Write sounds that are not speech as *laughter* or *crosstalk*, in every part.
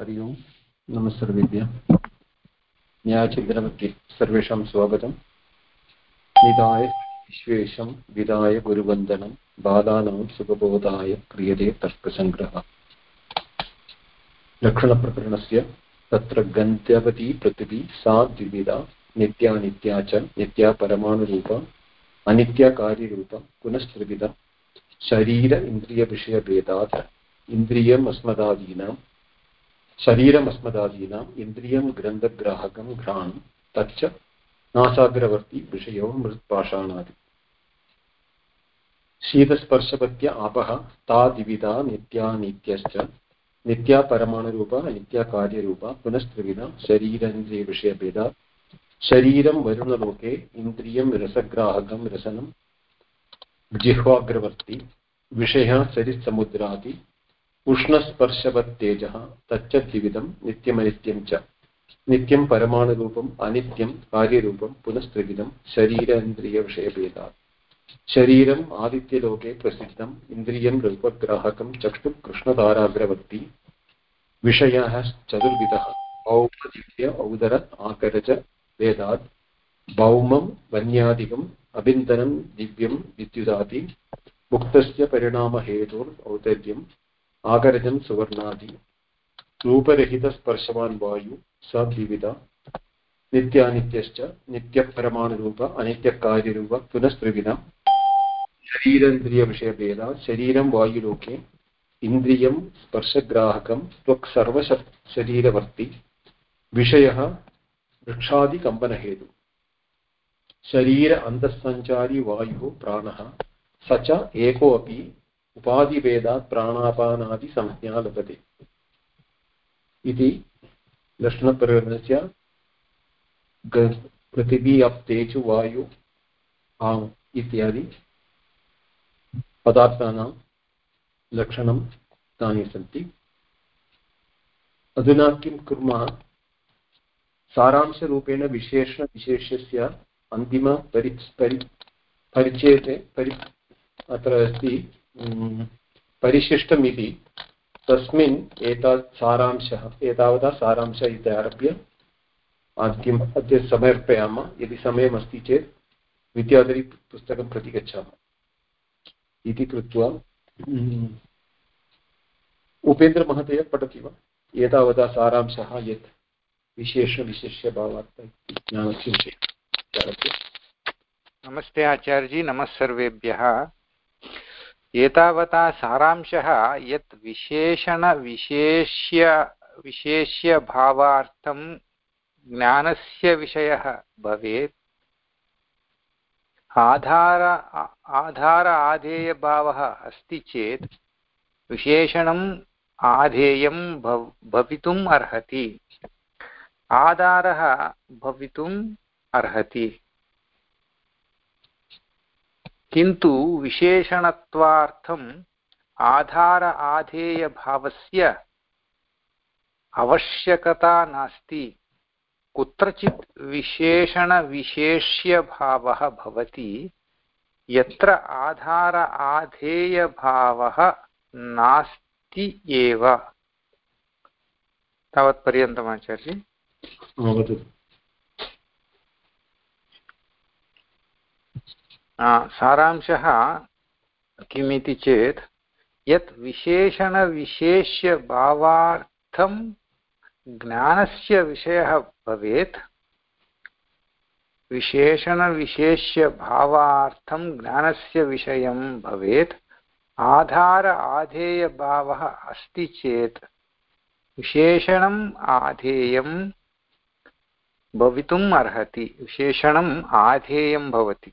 हरि ओम्। नमः सर्वेभ्यः न्यायचिन्तनमध्ये सर्वेषां स्वागतम्। निधाय विश्वेशं विधाय गुरुवन्दनं। बालानां सुखबोधाय क्रियते तर्कसङ्ग्रहः। लक्षणप्रकरणस्य तत्र गन्धवती पृथिवी सा द्विविधा नित्यानित्या च नित्या परमाणुरूपा, अनित्या कार्यरूपा शरीर इन्द्रियविषयभेदात् इन्द्रियम् अस्मदादीनां शरीरमस्मदादीनाम्, इन्द्रियं, ग्रन्थग्राहकं घ्राणं तच्च नासाग्रवर्ती, विषयो, मृत्पाषाणादि। शीतस्पर्शवत्य आपः तादिविधा नित्या, नित्यश्च, नित्या परमाणुरूपा, नित्या कार्यरूपा, पुनस्त्रिविधा शरीरेन्द्रियविषयभेदा शरीरं वरुणलोके, इन्द्रियं रसग्राहकं, रसनं, जिह्वाग्रवर्ती, विषयः सरित्समुद्रादि उष्णस्पर्शवत्तेजः तच्च द्विविधं नित्यमनित्यं च। नित्यं परमाणुरूपम् अनित्यं कार्यरूपं, पुनस्त्रिविधं शरीरेन्द्रियविषयभेदात्। शरीरम् आदित्यलोके प्रसिद्धम् इन्द्रियं रूपग्राहकं चक्षुः कृष्णधाराग्रवर्ती, विषयः चतुर्विधः औपदिव्य औदर आकरज भेदात् भौमं वन्यादिकम्, अभिन्दनं दिव्यं विद्युदादि मुक्तस्य परिणामहेतुर् औदर्यम् आकरजं सुवर्णादि। रूपरहितस्पर्शवान् वायु, स द्विविधा नित्यानित्यश्च, नित्यपरमाणुरूप, अनित्यकार्यरूप पुनस्त्रिविधा शरीरेन्द्रियविषयभेदात् शरीरं वायुलोके। इन्द्रियं स्पर्शग्राहकं, त्वक् सर्वशरीरवर्ति विषयः, वृक्षादिकम्पनहेतु। शरीर, अन्तःसञ्चारी, वायुः, प्राणः। स च, एकोऽपि उपाधिभेदात् प्राणापानादिसंज्ञा लभते। इति लक्षणप्रकरणस्य पृथिवी अप् वायु, आम् इत्यादि पदार्थानां लक्षणं तानि सन्ति। अधुना किं कुर्मः? सारांशरूपेण विशेषणविशेषस्य अन्तिमपरि परि परिचयते परि अत्र अस्ति परिशिष्टमिति। तस्मिन् एतावत् सारांशः, एतावता सारांश इति आरभ्य आद्यम् अद्य समर्पयामः। यदि समयमस्ति चेत् विद्याधरी प्रति गच्छामः इति कृत्वा उपेन्द्रमहोदय पठति वा? एतावता सारांशः यत् विशेषविशिष्यभावात् ज्ञानस्य विषये नमस्ते आचार्यजी, नमः सर्वेभ्यः। एतावता सारांशः यत् विशेषणविशेष्य विशेष्यभावार्थं ज्ञानस्य विषयः भवेत्। आधार आधार आधेयभावः अस्ति चेत् विशेषणम् आधेयं भव, भवितुम् अर्हति। आधारः भवितुम् अर्हति। किन्तु विशेषणत्वार्थम् आधार आधेयभावस्य आवश्यकता नास्ति। कुत्रचित् विशेषणविशेष्यभावः भवति, यत्र आधार आधेयभावः नास्ति एव। तावत्पर्यन्तम् सारांशः किमिति चेत् यत् विशेषणविशेष्यभावार्थं ज्ञानस्य विषयः भवेत्, विशेषणविशेष्यभावार्थं ज्ञानस्य विषयं भवेत्, आधार आधेयभावः अस्ति चेत् विशेषणम् आधेयं भवितुम् अर्हति, विशेषणम् आधेयं भवति।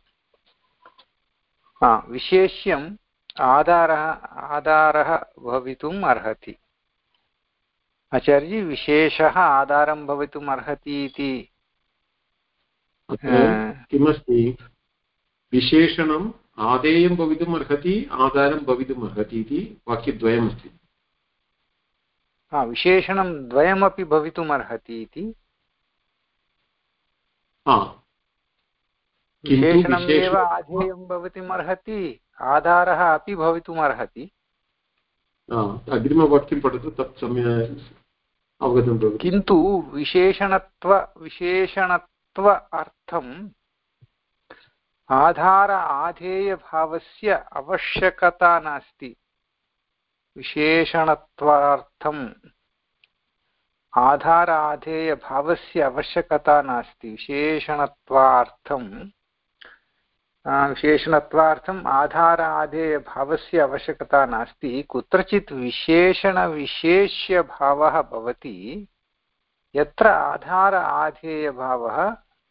विशेष्यम् आधारः आधारः भवितुम् अर्हति। आचार्य विशेषः आधारं भवितुम् अर्हति इति किमस्ति? विशेषणम् आदेयं भवितुम् अर्हति आधारं भवितुम् अर्हति इति वाक्यद्वयमस्ति। विशेषणं द्वयमपि भवितुम् अर्हति इति। आधेयं भवितुम् अर्हति आधारः अपि अग्रिमवाक्यं पठतु तत् सम्यक् अवगतं किन्तु विशेषणत्व विशेषणत्व अर्थम् आधार आधेयभावस्य आवश्यकता नास्ति। विशेषणत्वार्थम् आधार आधेयभावस्य आवश्यकता नास्ति। विशेषणत्वार्थं विशेषणत्वार्थम् आधार आधेयभावस्य आवश्यकता नास्ति कुत्रचित् विशेषणविशेष्यभावः भवति यत्र आधार आधेयभावः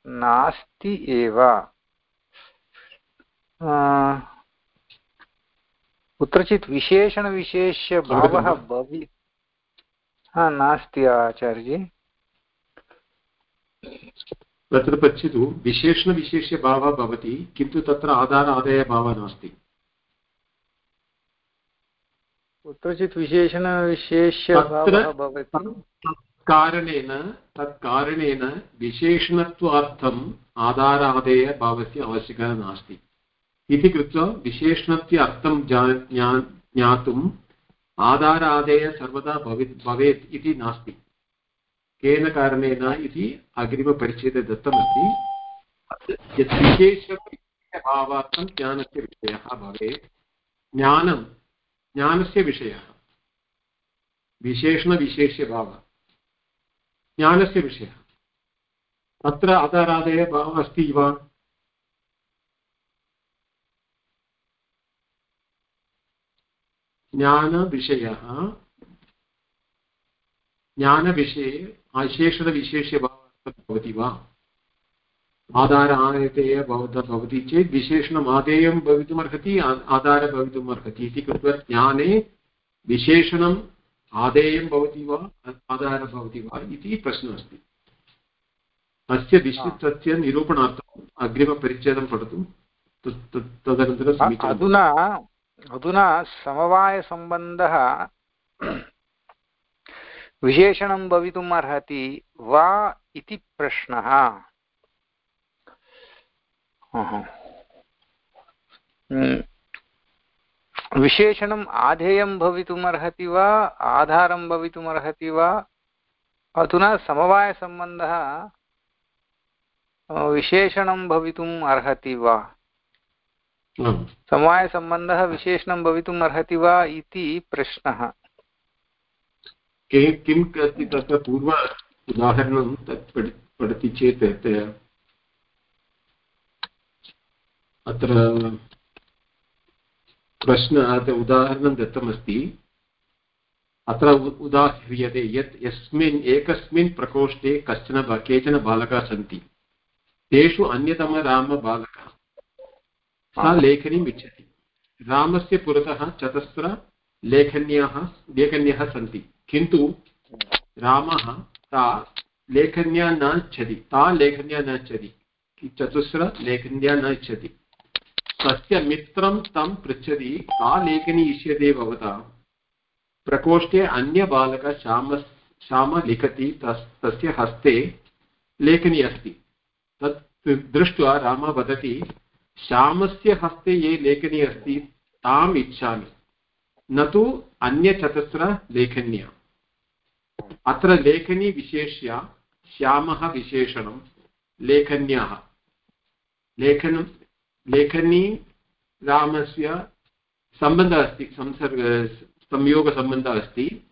नास्ति एव कुत्रचित् विशेषणविशेष्यभावः भवि नास्ति आचार्यजी तत्र पश्यतु विशेषणविशेष्यभावः भवति किन्तु तत्र आधार आदायभावः नास्ति। कुत्रचित् विशेषणविशेष्यभावः भवति। कारणेन तत् कारणेन विशेषणत्वार्थम् आधारादेयभावस्य आवश्यकता नास्ति। इति कृत्वा विशेषणस्य अर्थं ज्ञातुम् आधारादेय सर्वदा भवेत् भवेत् इति नास्ति। केन कारणेन इति अग्रिमपरिच्छेदे दत्तमस्ति। यत् विशेषभावार्थं ज्ञानस्य विषयः भवेत्। ज्ञानं, ज्ञानस्य विषयः। विशेषणविशेष्यभावः। ज्ञानस्य विषयः। तत्र आधारादयभावः अस्ति वा ज्ञानविषयः। ज्ञानविषये विशेषणविशेष्यभावः भवति वा? आधार आयतेय भवतः भवति चेत् विशेषणम् आदेयं भवितुमर्हति आधारः भवितुम् अर्हति इति कृत्वा ज्ञाने विशेषणम् आदेयं भवति वा आधारः भवति वा इति प्रश्नः अस्ति। अस्य विशिष्टस्य निरूपणार्थम् अग्रिमपरिच्छेदं पठतु। तदनन्तरं अधुना अधुना समवायसम्बन्धः विशेषणं भवितुम् अर्हति वा इति प्रश्नः। विशेषणम् आधेयं भवितुम् अर्हति वा आधारं भवितुम् अर्हति वा? अधुना समवायसम्बन्धः विशेषणं भवितुम् अर्हति वा? समवायसम्बन्धः विशेषणं भवितुम् अर्हति वा इति प्रश्नः। के किम् अस्ति तत्र पूर्व उदाहरणं तत् पठति चेत् अत्र प्रश्न उदाहरणं दत्तमस्ति। अत्र उदाह्रियते यत् यस्मिन् एकस्मिन् प्रकोष्ठे कश्चन केचन बालकाः सन्ति। तेषु अन्यतमरामबालकः सः लेखनीम् इच्छति। रामस्य पुरतः चतस्र लेखन्याः लेखन्यः सन्ति। किन्तु रामः ता लेखन्या न इच्छति। ता लेखन्या न इच्छति चतुस्र लेखन्या न इच्छति। तस्य मित्रं तं पृच्छति, का लेखनी इष्यते भवता? प्रकोष्ठे अन्यबालकः श्याम श्याम लिखति तस् तस्य हस्ते लेखनी अस्ति। तत् दृष्ट्वा रामः वदति, श्यामस्य हस्ते ये लेखनी अस्ति, ताम् इच्छामि। न तु अन्यचतस्रलेखन्या अत्र लेखनी विशेष्य, श्यामः विशेषणं, लेखन्याः। लेखनं, लेखनी रामस्य सम्बन्धः अस्ति, संसर्ग, संयोगसम्बन्धः अस्ति।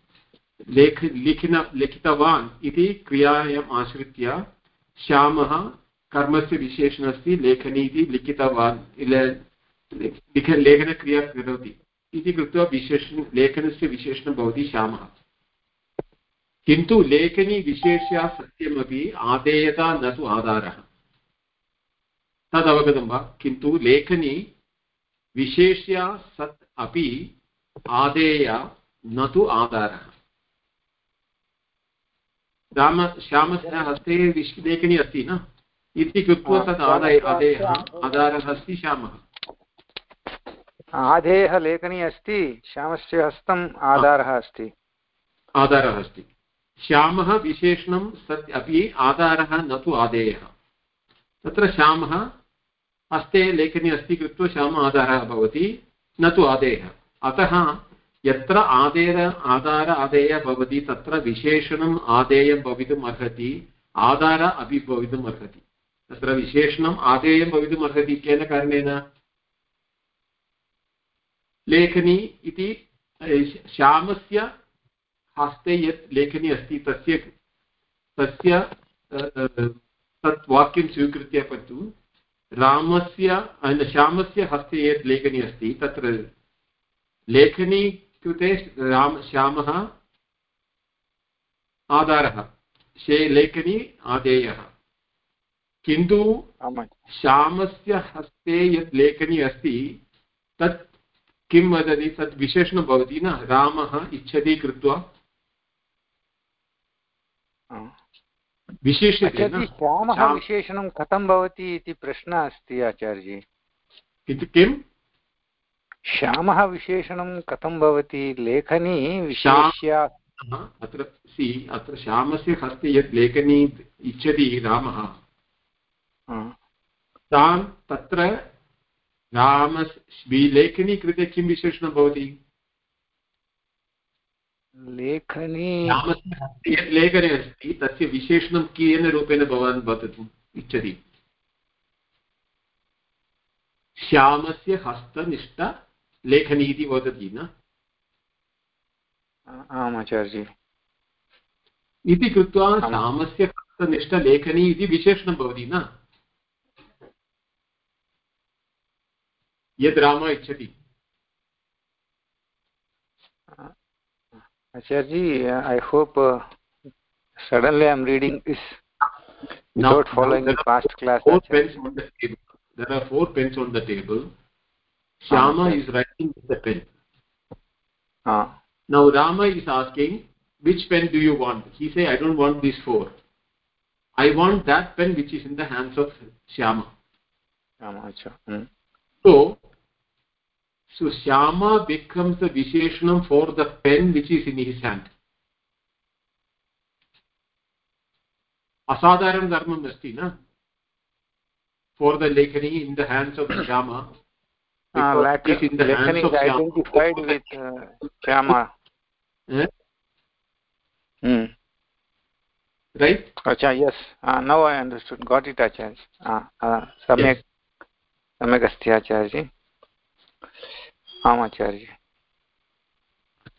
लेख, लिखिन, लिखितवान् इति क्रियायाम् आश्रित्य श्यामः कर्मस्य विशेषणम् अस्ति, लेखनी इति लिखितवान् लिख, लेखनक्रिया करोति इति कृत्वा विशेषण, लेखनस्य विशेषणं भवति श्यामः। किन्तु लेखनी विशेष्या सत्यमपि आदेयता न तु आधारः। तदवगतं वा? किन्तु लेखनी विशेष्या सत् अपि आदेय न तु आधारः। राम श्यामस्य हस्ते लेखनी अस्ति न? इति कृत्वा तद् आदाय आदेयः। आधारः अस्ति श्यामः? आधेयः लेखनी अस्ति श्यामस्य हस्तम् आधारः अस्ति। आधारः अस्ति। श्यामः विशेषणं सत् अपि आधारः न तु आदेयः। तत्र श्यामः हस्ते लेखनी अस्ति कृत्वा श्याम आधारः भवति, न तु आदेयः। अतः यत्र आदेर आधार आदेय भवति, तत्र विशेषणम् आदेयं भवितुम् अर्हति, आधार अपि भवितुम् अर्हति। तत्र विशेषणम् आदेयं भवितुम् अर्हति केन कारणेन? लेखनी इति श्यामस्य हस्ते यत् लेखनी अस्ति तस्य तस्य तत् वाक्यं स्वीकृत्य पश्यतु रामस्य श्यामस्य हस्ते यत् लेखनी अस्ति तत्र लेखनी कृते राम श्यामः आधारः शे लेखनी आदेयः। किन्तु श्यामस्य हस्ते यत् लेखनी अस्ति तत् किं वदति तत् विशेषणं भवति न रामः इच्छति कृत्वा विशेष्यते श्यामः विशेषणं कथं भवति इति प्रश्नः अस्ति आचार्यजी? किं श्यामः विशेषणं कथं भवति? लेखनी विशेष्य अत्र सि अत्र श्यामस्य हस्ते यत् लेखनी इच्छति रामः तान् तत्र राम लेखनी कृते किं विशेषणं भवति? लेखनी यत् लेखनी अस्ति तस्य विशेषणं केन रूपेण भवान् वदतु? इच्छति। श्यामस्य हस्तनिष्ठ लेखनी इति वदति न? आम् आचार्य इति कृत्वा रामस्य हस्तनिष्ठलेखनी इति विशेषणं भवति न? यद् राम इच्छति। Acharji, I hope uh, suddenly I'm reading this without now, following the past class. Four pens on the table. There are four pens on the table. Shama is writing with the pen. Ah. Now Rama is asking, which pen do you want? He say, I don't want these four. I want that pen which is in the hands of Shama. Shama, hmm. So, so Shama becomes the Visheshanam for the pen which is in his hand. असाधारण धर्मम् अस्ति न for the लेखनी in the hands of Shama uh, lack is in the hands of identified with uh, Shama. Yeah? Hmm. Right? Acha, yes. Uh, now I understood. Got it, Acharya. Uh, uh, सम्यक् सम्यक् अस्ति आचार्यजी आम् आचार्य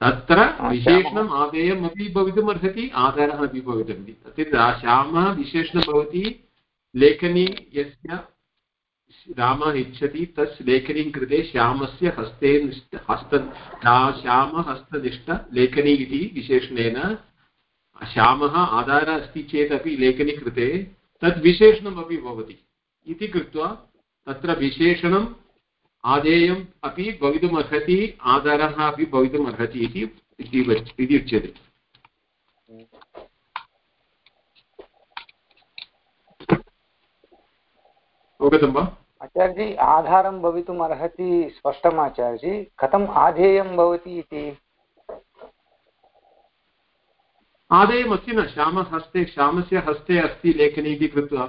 तत्र विशेषणम् आदेयम् अपि भवितुम् अर्हति आधारः अपि भवितुमर्हति। तत्र श्यामः विशेषणं भवति लेखनी यस्य रामः इच्छति तस् लेखनीं कृते श्यामस्य हस्ते हस्त श्यामहस्तनिष्ठ लेखनी इति विशेषणेन श्यामः आधारः अस्ति चेदपि लेखनी कृते तद् विशेषणमपि भवति। इति कृत्वा तत्र विशेषणम् आदेयम् अपि भवितुम् अर्हति आधारः अपि भवितुम् अर्हति इति उच्यते। अवगतं वा? आचार्यजी आधारं भवितुम् अर्हति स्पष्टम् आचार्यजी कथम् आधेयं भवति इति? आदेयमस्ति न श्यामहस्ते श्यामस्य हस्ते अस्ति लेखनी इति कृत्वा।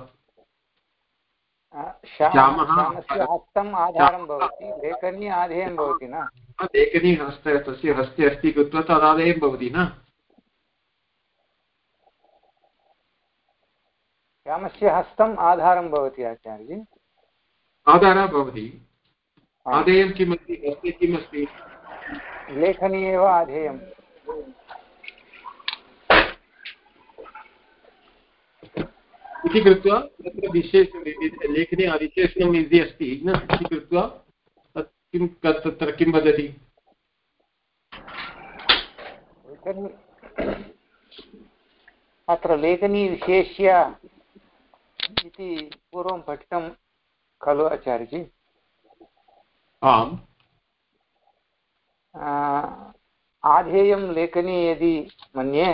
हस्तम् आधारं भवति लेखनी आधेयं भवति न? लेखनी हस्ते तस्य हस्ते अस्ति कृत्वा भवति न? श्यामस्य हस्तम् आधारं भवति आचार्यजी। आधारः भवति। आधेयं किमस्ति? अस्ति किमस्ति? लेखनी एव आधेयम् इति कृत्वा तत्र विशेष लेखने विशेषणम् इति अस्ति न? इति कृत्वा किं तत्र किं वदति? अत्र लेखनी विशेष्य इति पूर्वं पठितं खलु आचार्यजी? आम्। आधेयं लेखनी यदि मन्ये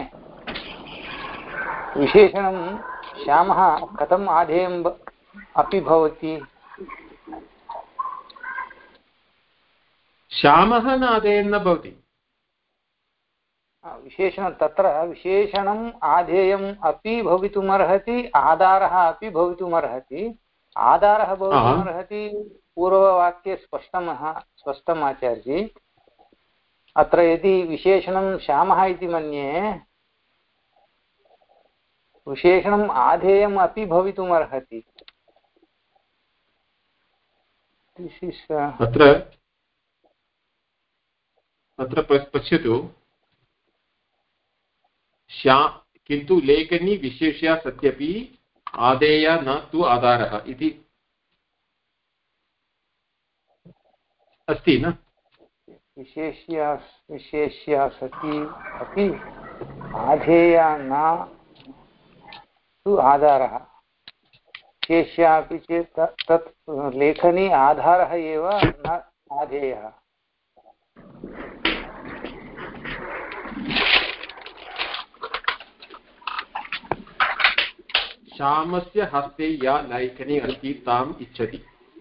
विशेषणं श्यामः कथम् आधेयम् अपि भवति? श्यामः न आधेयं न भवति। विशेषणं तत्र विशेषणम् आधेयम् अपि भवितुमर्हति आधारः अपि भवितुमर्हति। आधारः भवितुमर्हति पूर्ववाक्ये स्पष्टमः स्पष्टम् आचार्यजी। अत्र यदि विशेषणं श्यामः इति मन्ये विशेषणम् आधेयम् अपि भवितुमर्हति। अत्र अत्र पश्यतु। श्या किन्तु लेखनी विशेष्या सत्यपि आदेय न तु आधारः इति। अस्ति न? विशेष्या विशेष्या सती अपि आधेया न तु आधारः। विशेष्या अपि चेत् तत् लेखनी आधारः एव न आधेयः। श्यामस्य हस्ते या लेखनी अस्ति ताम् इच्छति।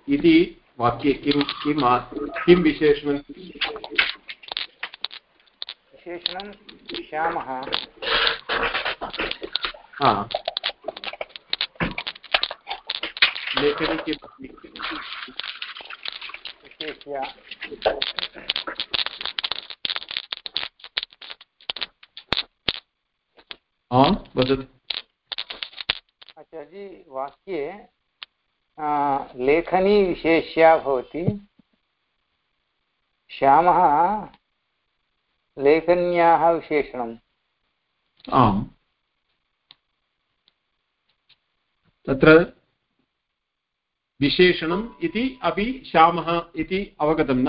इति वाक्ये किं किं किं विशेषणं विशेषणं श्यामः। लेखनी किम् विशेष्य वदतु आचार्यजी वाक्ये लेखनी विशेष्या भवति। श्यामः लेखन्याः विशेषणम्। आम्। तत्र विशेषणम् इति अपि श्यामः इति अवगतं न?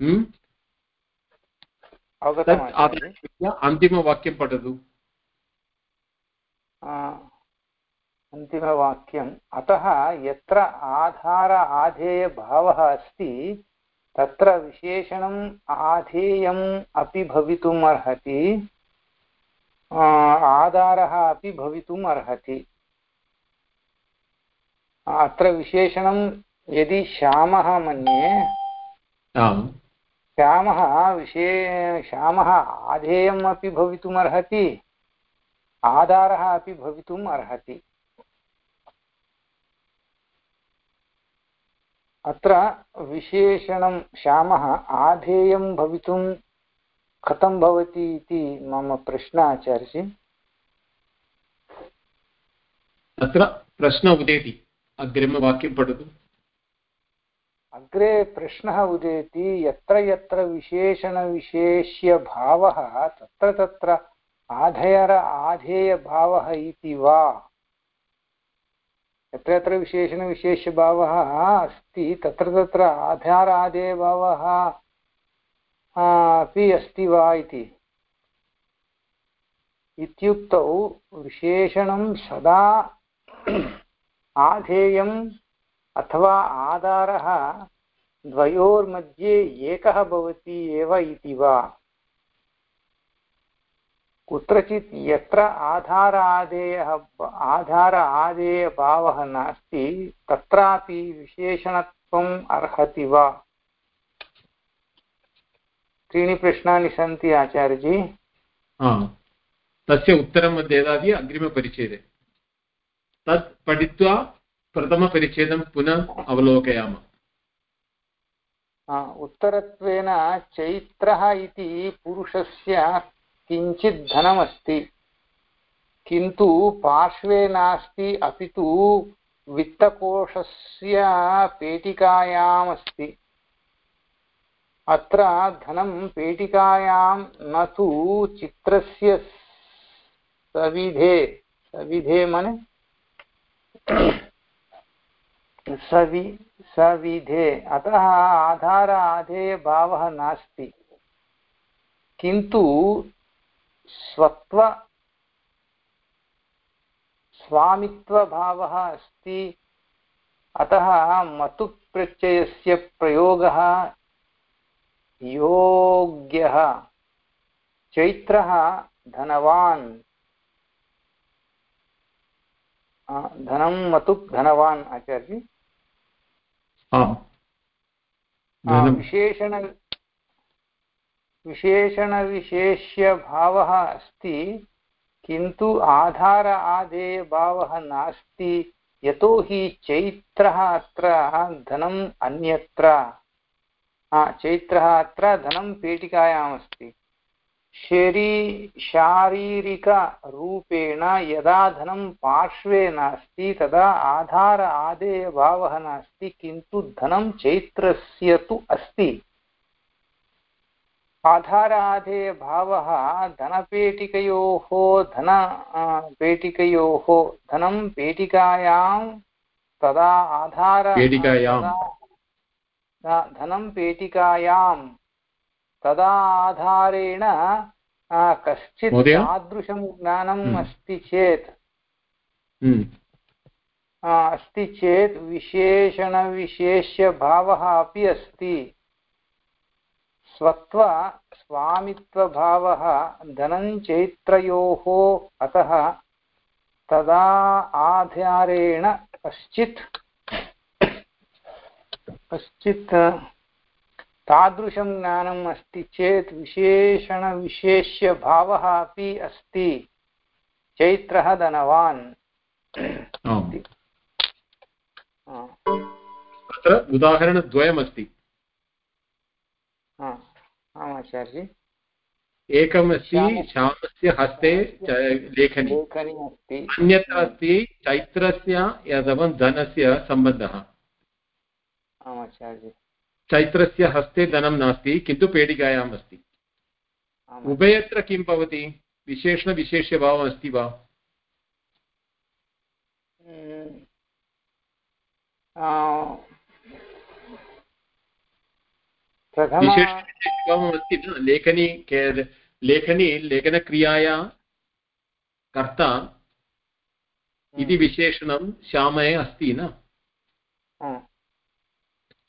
हम्म? अन्तिमवाक्यं पठतु। अन्तिमवाक्यम्। अतः यत्र आधार आधेयभावः अस्ति तत्र विशेषणम् आधेयम् अपि भवितुम् अर्हति आधारः अपि भवितुम् अर्हति अत्र विशेषणं यदि श्यामः मन्ये श्यामः विशे श्यामः आधेयम् अपि भवितुम् अर्हति आधारः अपि भवितुम् अर्हति अत्र विशेषणं श्यामः आधेयं भवितुं कथं भवति इति मम प्रश्नः आचार्य तत्र प्रश्न उदेति। अग्रिमवाक्यं पठतु। अग्रे प्रश्नः उदेति, यत्र यत्र विशेषणविशेष्यभावः, तत्र तत्र आधयर आधेयभावः इति वा? यत्र यत्र विशेषणविशेष्यभावः अस्ति, तत्र तत्र आधार अपि अस्ति वा इति? इत्युक्तौ विशेषणं सदा आधेयम् अथवा आधारः द्वयोर्मध्ये एकः भवति एव इति वा? कुत्रचित् यत्र आधार आदेयः आधार आदेयभावः नास्ति, तत्रापि विशेषणत्वम् अर्हति वा? त्रीणि प्रश्नानि सन्ति, आचार्यजी। तस्य उत्तरं ददाति, अग्रिमपरिच्छेदे। तत् पठित्वा प्रथमपरिच्छेदं पुनः अवलोकयामः। उत्तरत्वेन चैत्रः इति पुरुषस्य किञ्चित् धनमस्ति। किन्तु पार्श्वे नास्ति, अपि तु वित्तकोशस्य पेटिकायामस्ति। अत्र धनं पेटिकायां न तु चित्रस्य सविधे सविधे मने सवि, सविधे, अतः आधार आधेयभावः नास्ति। किन्तु स्वत्व, स्वामित्वभावः अस्ति। अतः मतुप्रत्ययस्य प्रयोगः योग्यः। चैत्रः धनवान्। धनं मतुक् धनवान् आचार्य विशेषण विशेषणविशेष्यभावः अस्ति किन्तु आधार आदेयभावः नास्ति यतोहि चैत्रः अत्र धनम् अन्यत्र। चैत्रः अत्र धनं पेटिकायामस्ति। शरी शारीरिकरूपेण यदा धनं पार्श्वे नास्ति तदा आधार आदेयभावः नास्ति किन्तु धनं चैत्रस्य तु अस्ति। आधाराधेयभावः धनपेटिकयोः धन पेटिकयोः धनं पेटिकायां तदा आधार धनं पेटिकायां तदा आधारेण कश्चित् तादृशं ज्ञानम् हम्म। अस्ति चेत् हम्म। अस्ति चेत् विशेषणविशेष्यभावः अपि अस्ति स्वत्व स्वामित्वभावः धनञ्चैत्रयोः अतः तदा आधारेण कश्चित् कश्चित् तादृशं ज्ञानम् अस्ति चेत् विशेषणविशेष्यभावः अपि अस्ति। चैत्रः धनवान्। *coughs* तत्र उदाहरणद्वयमस्ति। आचार्य एकमस्ति श्यामस्य हस्ते लेखनी। अन्यत्र अस्ति। चैत्रस्य अथवा धनस्य सम्बन्धः। आमाचार्य चैत्रस्य हस्ते धनं नास्ति किन्तु पेटिकायाम् अस्ति। उभयत्र किं भवति? विशेषणविशेष्यभावम् अस्ति वा? विशेषणविशेष्यभावम् न? लेखनी लेखनी लेखनक्रियाया कर्ता इति विशेषणं श्यामये अस्ति न?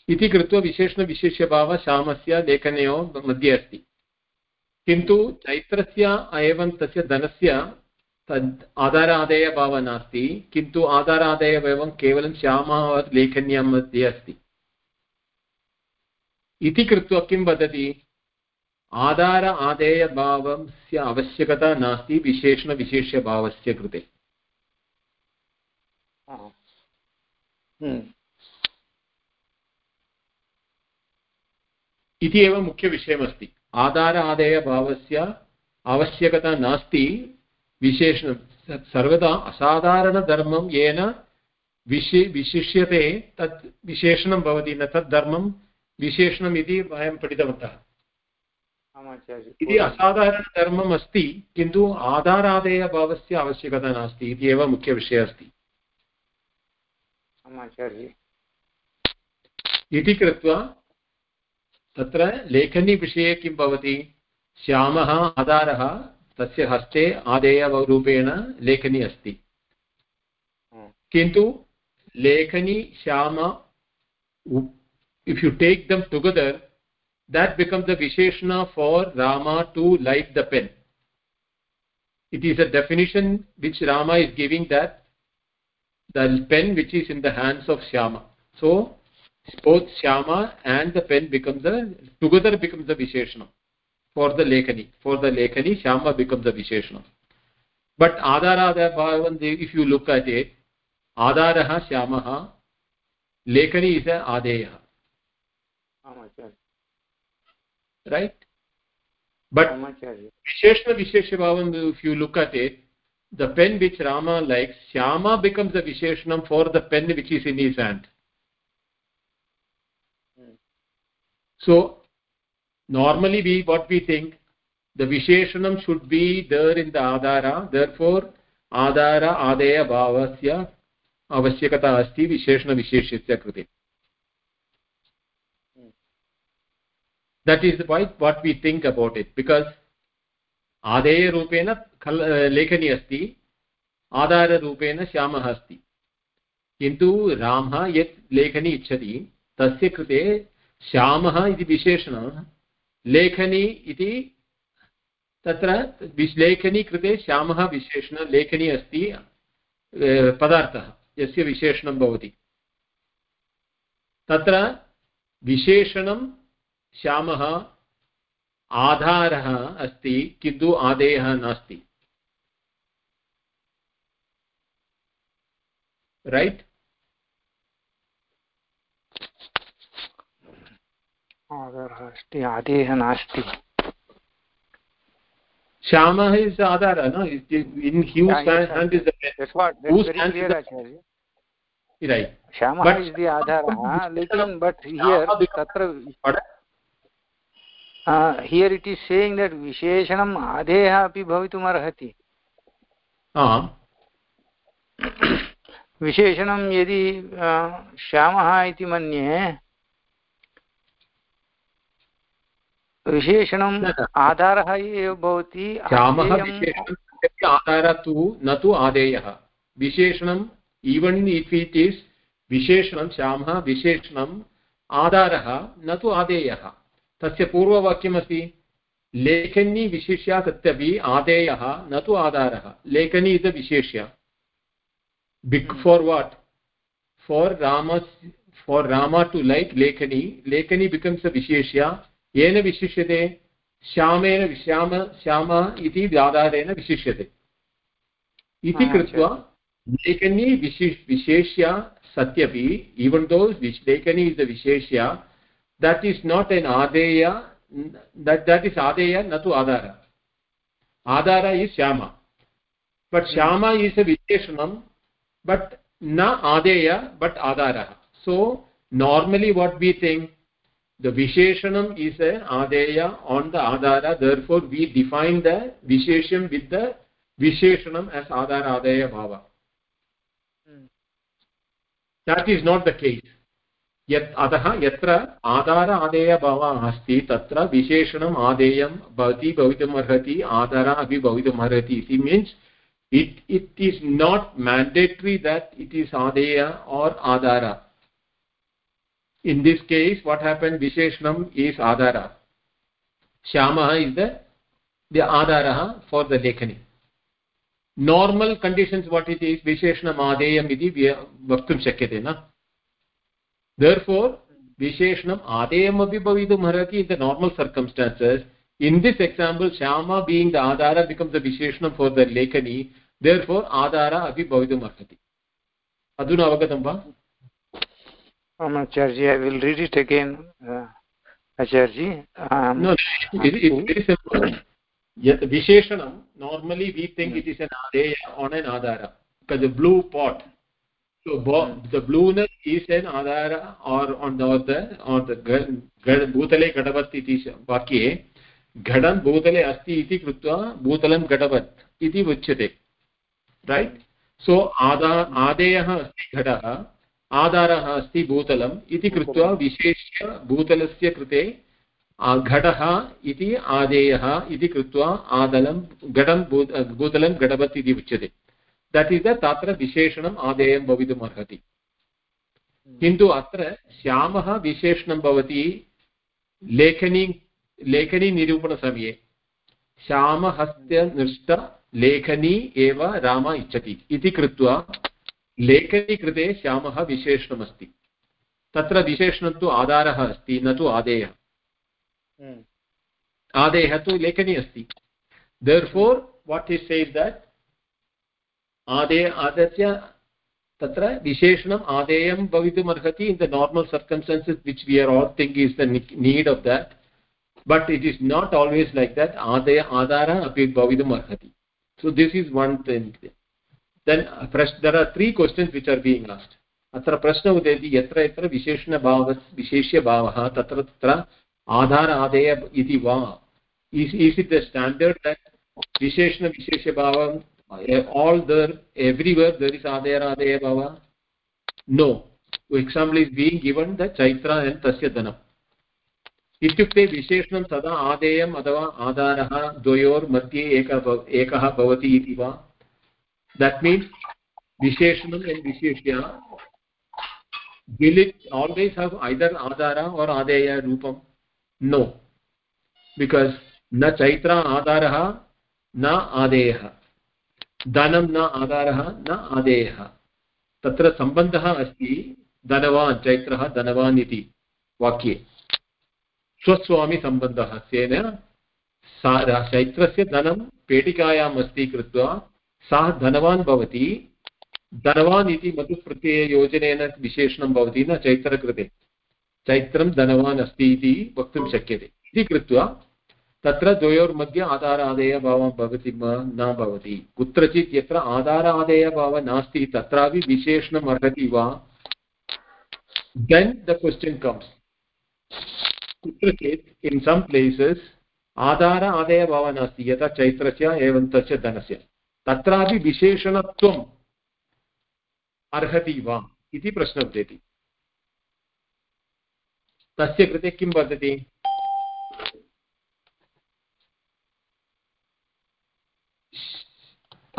इति कृत्वा विशेषणविशेष्यभावः श्यामस्य लेखनयोः मध्ये अस्ति। किन्तु चैत्रस्य एवं तस्य धनस्य तद् आधारादेयभावः नास्ति, किन्तु आधारादेयः एवं केवलं श्यामः लेखन्यां मध्ये अस्ति। इति कृत्वा किं वदति? आधार आदेयभावस्य आवश्यकता नास्ति, विशेषणविशेष्यभावस्य कृते। इति एव मुख्यविषयमस्ति। आधार आदेयभावस्य आवश्यकता नास्ति। विशेष सर्वदा असाधारणधर्मं येन विशि विशिष्यते तत् विशेषणं भवति न तत् धर्मं विशेषणम् इति वयं पठितवन्तः। इति असाधारणधर्मम् अस्ति किन्तु आधारादेयभावस्य आवश्यकता नास्ति इति एव मुख्यविषयः अस्ति इति कृत्वा तत्र लेखनीविषये किं भवति? श्यामः आधारः तस्य हस्ते आदेयरूपेण लेखनी अस्ति। हाँ। किन्तु लेखनी Shyam if you take them together that become the visheshana for Rama to let the pen it is a definition which Rama is giving that the pen which is in the hands of Shyama so both Shyama and the pen becomes a together becomes the Visheshana for the Lekani. For the Lekani, Shyama becomes the Visheshana. But Adara Bhavan, if you look at it, Adaraha Shyamaha, Lekani is a Adeya. Right? But Visheshana Vishesha Bhavan, if you look at it, the pen which Rama likes, Shyama becomes the Visheshanam for the pen which is in his hand. So normally we what we think the visheshanam should be there in the adara therefore adara adeya bhavasya आवश्यकता अस्ति विशेषणविशेषस्य कृते that is why what we think about it because आदेयरूपेण लेखनी अस्ति आधाररूपेण श्यामः अस्ति किन्तु रामः यत् लेखनी इच्छति तस्य कृते श्यामः इति विशेषणं, लेखनी इति तत्र लेखनी कृते श्यामः विशेषण, लेखनी अस्ति पदार्थः, यस्य विशेषणं भवति। तत्र विशेषणं श्यामः आधारः अस्ति, किन्तु आदेयः नास्ति। रैट् आधारः अस्ति आदेयः नास्ति। श्यामः is adhara very clear acharya right. श्यामः इस् दि आधारः लेकिन बट् हियर् तत्र here it is saying that विशेषणम् आधेयः अपि विशेषणं यदि श्यामः इति मन्ये विशेषणम्। आधारः एव भवति श्यामः विशेषणं आधारः तु न तु आदेयः। विशेषणम् इवन् इफ् इट् इस् विशेषणं श्यामः विशेषणम् आधारः न तु आदेयः। तस्य पूर्ववाक्यमस्ति लेखनी विशिष्य सत्यपि आदेयः न तु आधारः। Lekhani is the visheshya big for what for Rama for Rama to like lekhani. Lekhani becomes अ विशेष्य। येन विशिष्यते श्यामेन श्याम श्याम इति आधारेण विशिष्यते। इति कृत्वा लेखनी विशि विशेष्य सत्यपि even though lekhani is the visheshya that is not an adeya that that is adeya न तु आधार। Adhara is Shyama. But Shyama is a विशेषणं बट् न आदेय बट् आधारः। So normally what we think the visheshanam is an adeya on the adara therefore we define the vishesham with the visheshanam as adara adeya bhava Hmm. that is not the case यत् अतः यत्र आधार आदेयभावः अस्ति तत्र विशेषणम् आदेयं भवति भवितुम् अर्हति आधारः अपि भवितुम् अर्हति इति means it it is not mandatory that it is adeya or adara in this case what happened visheshanam is adara shyamah is the the adarah for the lekhani normal conditions what it is visheshanam adeyam iti vaktum shakyate na therefore visheshanam adeyam api bhavitum arhati in the normal circumstances in this example shyama being the adara becomes the visheshanam for the lekhani therefore adara api bhavitum arhati aduna avagatam va Um, Acharya, I will read it again, uh, Acharya. Um, no it, it's very simple yet visheshanam normally we think it is an adeya on an adara because the blue pot so bo- the blueness is an adara or on the on the on the gad- gad- bhutale gadavat iti vakye घटं भूतले अस्ति इति कृत्वा भूतलं घटवत् इति उच्यते right सो आदा आदेयः अस्ति घटः आधारः अस्ति भूतलम् इति कृत्वा विशेष्य भूतलस्य कृते घटः इति आदेयः इति कृत्वा आदलं घटं भूतलं घटवत् इति उच्यते। दट् इस् द तत्र विशेषणम् आदेयं भवितुम् अर्हति। किन्तु अत्र श्यामः विशेषणं भवति लेखनी लेखनीनिरूपणसमये श्यामहस्त्यनिष्ठ लेखनी एव राम इच्छति इति कृत्वा लेखनी कृते श्यामः विशेषणमस्ति। तत्र विशेषणं तु आधारः अस्ति न तु आदेयः। आदेयः तु लेखनी अस्ति। Therefore what is says that आदेय आदस्य तत्र विशेषणम् आदेयं भवितुम् अर्हति in the normal circumstances which we are all think is the need of that but it is not always like that. adaya adara api bhavitum arhati so this is one thing. Then uh, there are three questions which are being asked अत्र प्रश्न उदेति यत्र यत्र विशेषणभावः विशेष्यभावः तत्र तत्र आधार आदेय इति वा is is it the standard that visheshna visheshya all there everywhere there is adaya adaya bhava no example is being given the chaitra and tasya dhanam इत्युक्ते विशेषणं तदा आदेयम् अथवा आधारः द्वयोर्मध्ये एकः एकः भवति इति वा that means विशेषणम् and visheshya will it always have either adara or adeya rupam no because na chaitra adarah na adeyah dhanam na adarah na adeyah तत्र सम्बन्धः अस्ति धनवान् चैत्रः धनवान् इति वाक्ये स्वस्वामिसम्बन्धः तेन चैत्रस्य धनं पेटिकायाम् अस्ति कृत्वा सः धनवान् भवति, धनवान् इति मधुप्रत्यययोजनेन विशेषणं भवति न चैत्रकृते। चैत्रं धनवान् अस्ति इति वक्तुं शक्यते। इति कृत्वा तत्र द्वयोर्मध्ये आधारादेयभावः भवति न भवति। कुत्रचित् यत्र आधारादेयभावः नास्ति, तत्रापि विशेषणम् अर्हति वा? देन् द क्वश्चन् कम्स् कुत्रचित् इन् सम् प्लेसस् आधार आदेयभावः नास्ति, यथा चैत्रस्य एवं तस्य धनस्य। तत्रापि विशेषणत्वम् अर्हति वा इति प्रश्नः उदेति। तस्य कृते किं वदति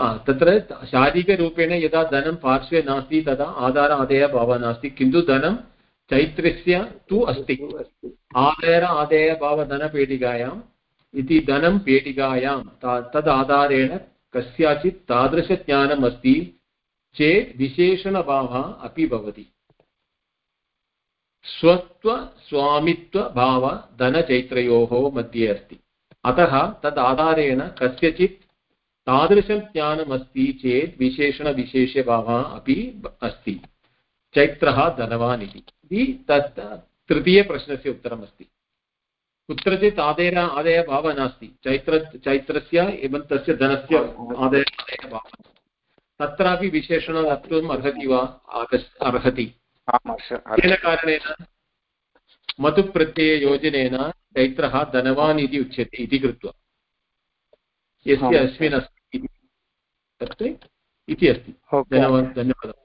तत्र शारीरिकरूपेण यदा धनं पार्श्वे नास्ति, तदा आधार आदेयभावः नास्ति। किन्तु धनं चैत्रस्य तु अस्ति। आदाय आदेयभावधनपेटिकायाम् इति धनं पेटिकायां तद् आधारेण कस्याचित् तादृशज्ञानम् अस्ति चेत् विशेषणभावः अपि भवति। स्वत्वस्वामित्वभावः मध्ये अस्ति। अतः तद् आधारेण कस्यचित् तादृशं ज्ञानम् अस्ति चेत् विशेषणविशेष्यभावः अपि अस्ति। चैत्रः धनवान् इति तत् तृतीयप्रश्नस्य उत्तरमस्ति। कुत्रचित् आदेय आदेयभावः नास्ति। चैत्र चैत्रस्य एवं तस्य धनस्य आदेय आदेयभावः तत्रापि विशेषणत्वम् अर्हति वा? अर्हति। केन कारणेन मतुप्रत्यययोजनेन चैत्रः धनवान् इति उच्यते इति कृत्वा। यस्य अस्मिन् अस्ति अस्ति इति अस्ति। धन्यवादः धन्यवादः।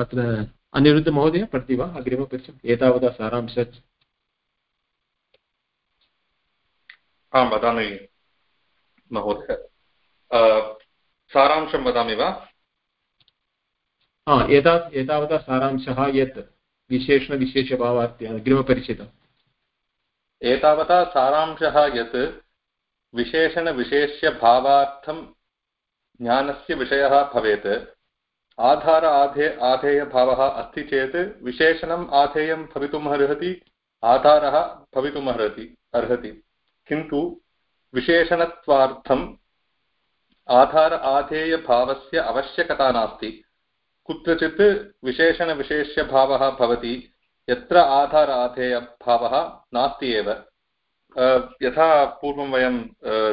अत्र अनिरुद्धमहोदय पठति वा अग्रिमपरिचयम् एतावता सारांश आं वदामि महोदय। सारांशं वदामि वा? एता एतावता सारांशः यत् विशेषणविशेषभावात् अग्रिमपरिचितम्। एतावता सारांशः यत् विशेषणविशेष्यभावार्थं ज्ञानस्य विषयः भवेत्। आधार आधे आधेयभावः अस्ति चेत् विशेषणम् आधेयं भवितुम् अर्हति, आधारः भवितुम् अर्हति अर्हति। किन्तु विशेषणत्वार्थम् आधार आधेयभावस्य आवश्यकता नास्ति। कुत्रचित् विशेषणविशेष्यभावः भवति, यत्र आधार आधेयभावः नास्ति एव। यथा पूर्वं वयं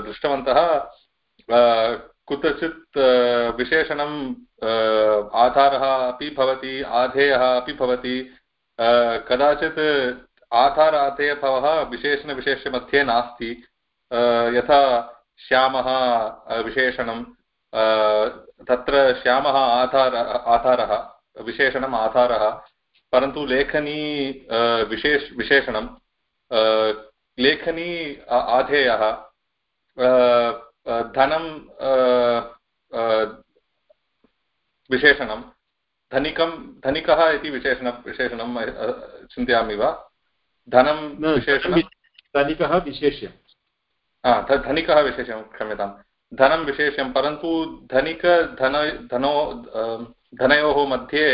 दृष्टवन्तः कुत्रचित् विशेषणं आधारः अपि भवति, आधेयः अपि भवति। कदाचित् आधार आधेयभावः विशेषणविशेषमध्ये नास्ति। यथा श्यामः विशेषणं तत्र श्यामः आधार, आधारः, विशेषणम् आधारः, परन्तु लेखनी विशेष विशेषणं लेखनी आधेयः धनं विशेषणं धनिकं धनिकः इति विशेषण विशेषणं चिन्तयामि वा? धनं विशेषणं? धनिकः विशेष्यं धनिकः विशेषं क्षम्यतां। धनं विशेषं परन्तु धनिकधन धनो धनयोः मध्ये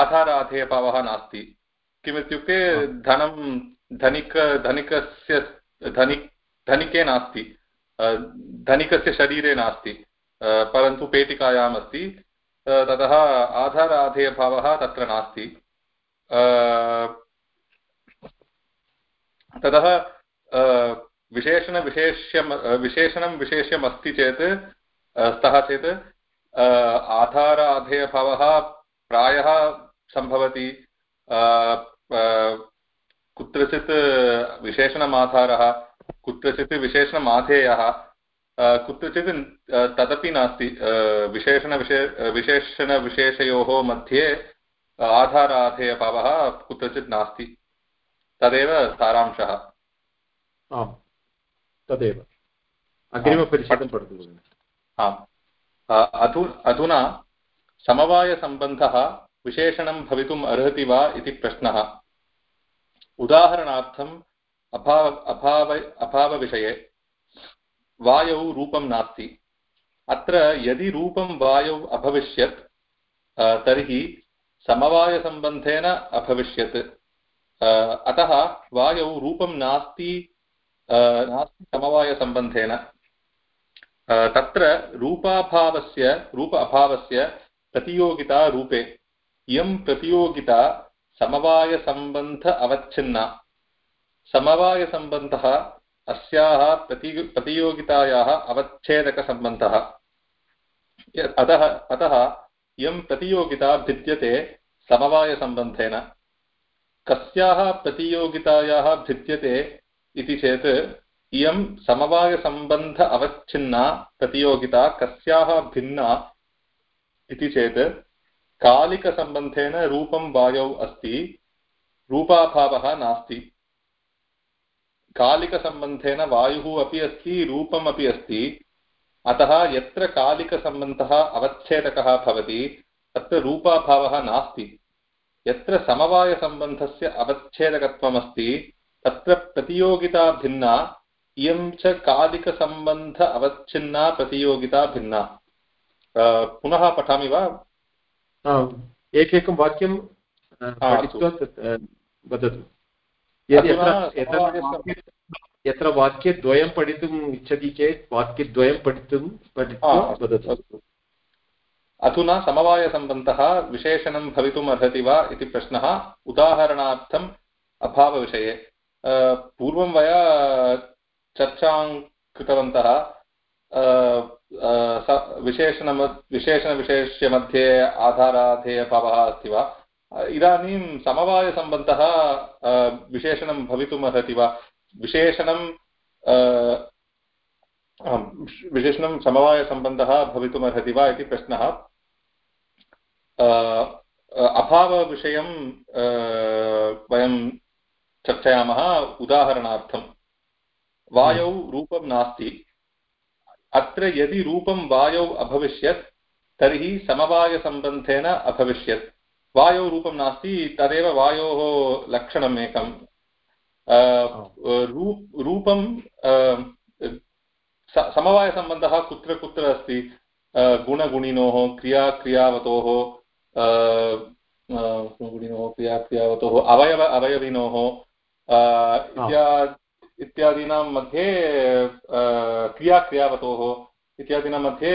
आधाराधेयभावः नास्ति। किमित्युक्ते धनं धनिक धनिकस्य धनि धनिके नास्ति। धनिकस्य शरीरे नास्ति। परन्तु पेटिकायाम् अस्ति ततः आधाराधेयभावः तत्र नास्ति। ततः विशेषणविशेष्यं विशेषणं विशेष्यम् अस्ति चेत् स्तः चेत् आधाराधेयभावः प्रायः सम्भवति। कुत्रचित् विशेषणमाधारः, कुत्रचित् विशेषणम् आधेयः कुत्रचित् तदपि नास्ति। विशेषणविशे विशेषणविशेषयोः मध्ये आधाराधेयभावः कुत्रचित् नास्ति। तदेव सारांशः। आम्। तदेव। अग्रिमपरिषदं पठतु आम्। अधु अधुना समवायसम्बन्धः विशेषणं भवितुम् अर्हति वा इति प्रश्नः। उदाहरणार्थम् अभाव अभाव अभावविषये वायौ रूपं नास्ति। अत्र यदि रूपं वायौ अभविष्यत् तर्हि समवायसम्बन्धेन अभविष्यत्। अतः वायौ रूपं नास्ति नास्ति समवायसम्बन्धेन। तत्र रूपाभावस्य, रूप अभावस्य प्रतियोगिता रूपे, इयं प्रतियोगिता समवायसम्बन्ध अवच्छिन्ना। समवायसम्बन्धः अस्याः प्रति प्रतियोगितायाः अवच्छेदकसम्बन्धः। अतः अतः इयं प्रतियोगिता भिद्यते समवायसम्बन्धेन। कस्याः प्रतियोगितायाः भिद्यते इति चेत् इयं समवायसम्बन्ध अवच्छिन्ना प्रतियोगिता कस्याः भिन्ना इति चेत् कालिकसम्बन्धेन रूपं वायौ अस्ति, रूपाभावः नास्ति। कालिकसम्बन्धेन वायुः अपि अस्ति रूपम् अस्ति। अतः यत्र कालिकसम्बन्धः अवच्छेदकः भवति तत्र रूपाभावः नास्ति। यत्र समवायसम्बन्धस्य अवच्छेदकत्वमस्ति तत्र प्रतियोगिता भिन्ना इयं च कालिकसम्बन्ध अवच्छिन्ना प्रतियोगिता भिन्ना। पुनः पठामि वा? एकैकं वाक्यं वदतु। यत्र वाक्यद्वयं पठितुम् इच्छति चेत् वाक्यद्वयं पठितुं वदतु। अधुना समवायसम्बन्धः विशेषणं भवितुम् अर्हति वा इति प्रश्नः उदाहरणार्थम् अभावविषये। पूर्वं वया चर्चां कृतवन्तः विशेषण विशेषणविशेष्यमध्ये आधाराधेयभावः अस्ति वा? इदानीं समवायसम्बन्धः विशेषणं भवितुम् अर्हति वा? विशेषणं विशेषणं समवायसम्बन्धः भवितुमर्हति वा इति प्रश्नः। अभावविषयं वयं चर्चयामः उदाहरणार्थं। वायौ रूपं नास्ति। अत्र यदि रूपं वायौ अभविष्यत्, तर्हि समवायसम्बन्धेन अभविष्यत्। वायौ रूपं नास्ति तदेव वायोः लक्षणम् एकं रूपं समवायसम्बन्धः कुत्र कुत्र अस्ति? गुणगुणिनोः क्रियाक्रियावतोः गुणिनोः क्रियाक्रियावतोः अवयव अवयविनोः इत्यादीनां मध्ये क्रियाक्रियावतोः इत्यादीनां मध्ये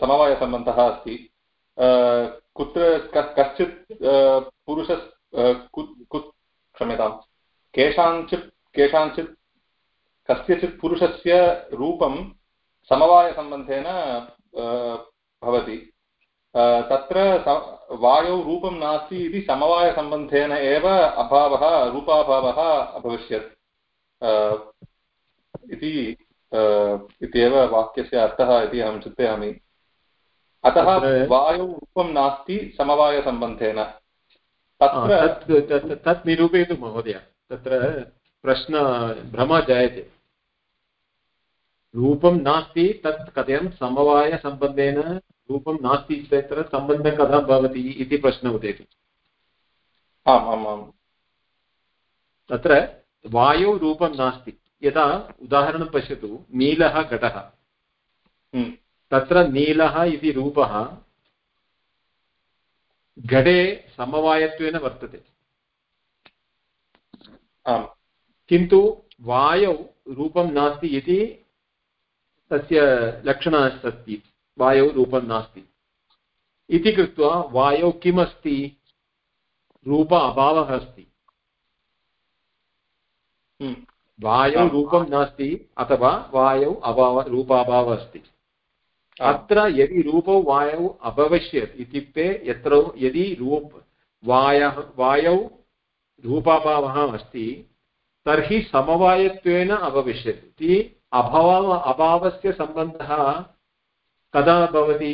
समवायसम्बन्धः अस्ति। कुत्र कश्चित् पुरुष क्षम्यतां, केषाञ्चित् केषाञ्चित्, कस्यचित् पुरुषस्य रूपं समवायसम्बन्धेन भवति। तत्र वायौ रूपं नास्ति इति समवायसम्बन्धेन एव अभावः, रूपाभावः अभविष्यत्। इति इत्येव वाक्यस्य अर्थः इति अहं चिन्तयामि। अतः वायौ रूपं नास्ति समवायसम्बन्धेन। तत्र तत् निरूपयतु महोदय। तत्र प्रश्न भ्रमः जायते। रूपं नास्ति तत् कथं समवायसम्बन्धेन रूपं नास्ति तत्र सम्बन्धः कथं भवति इति प्रश्नः उदेति। आम् आम् आम्। तत्र वायौ रूपं नास्ति। यदा उदाहरणं पश्यतु नीलः घटः। हम्म। तत्र नीलः इति रूपः घटे समवायत्वेन वर्तते। किन्तु वायौ रूपं नास्ति इति तस्य लक्षणम् अस्ति। वायौ रूपं नास्ति। इति कृत्वा वायौ किम् अस्ति रूप अभावः अस्ति। हम्म। वायौ रूपं नास्ति अथवा वायौ अभाव रूपाभावः अस्ति। अत्र यदि रूपौ वायौ अभविष्यत् इत्युक्ते यत्र यदि रूप वायः वायौ रूपाभावः अस्ति तर्हि समवायत्वेन अभविष्यत् इति अभाव अभावस्य सम्बन्धः कदा भवति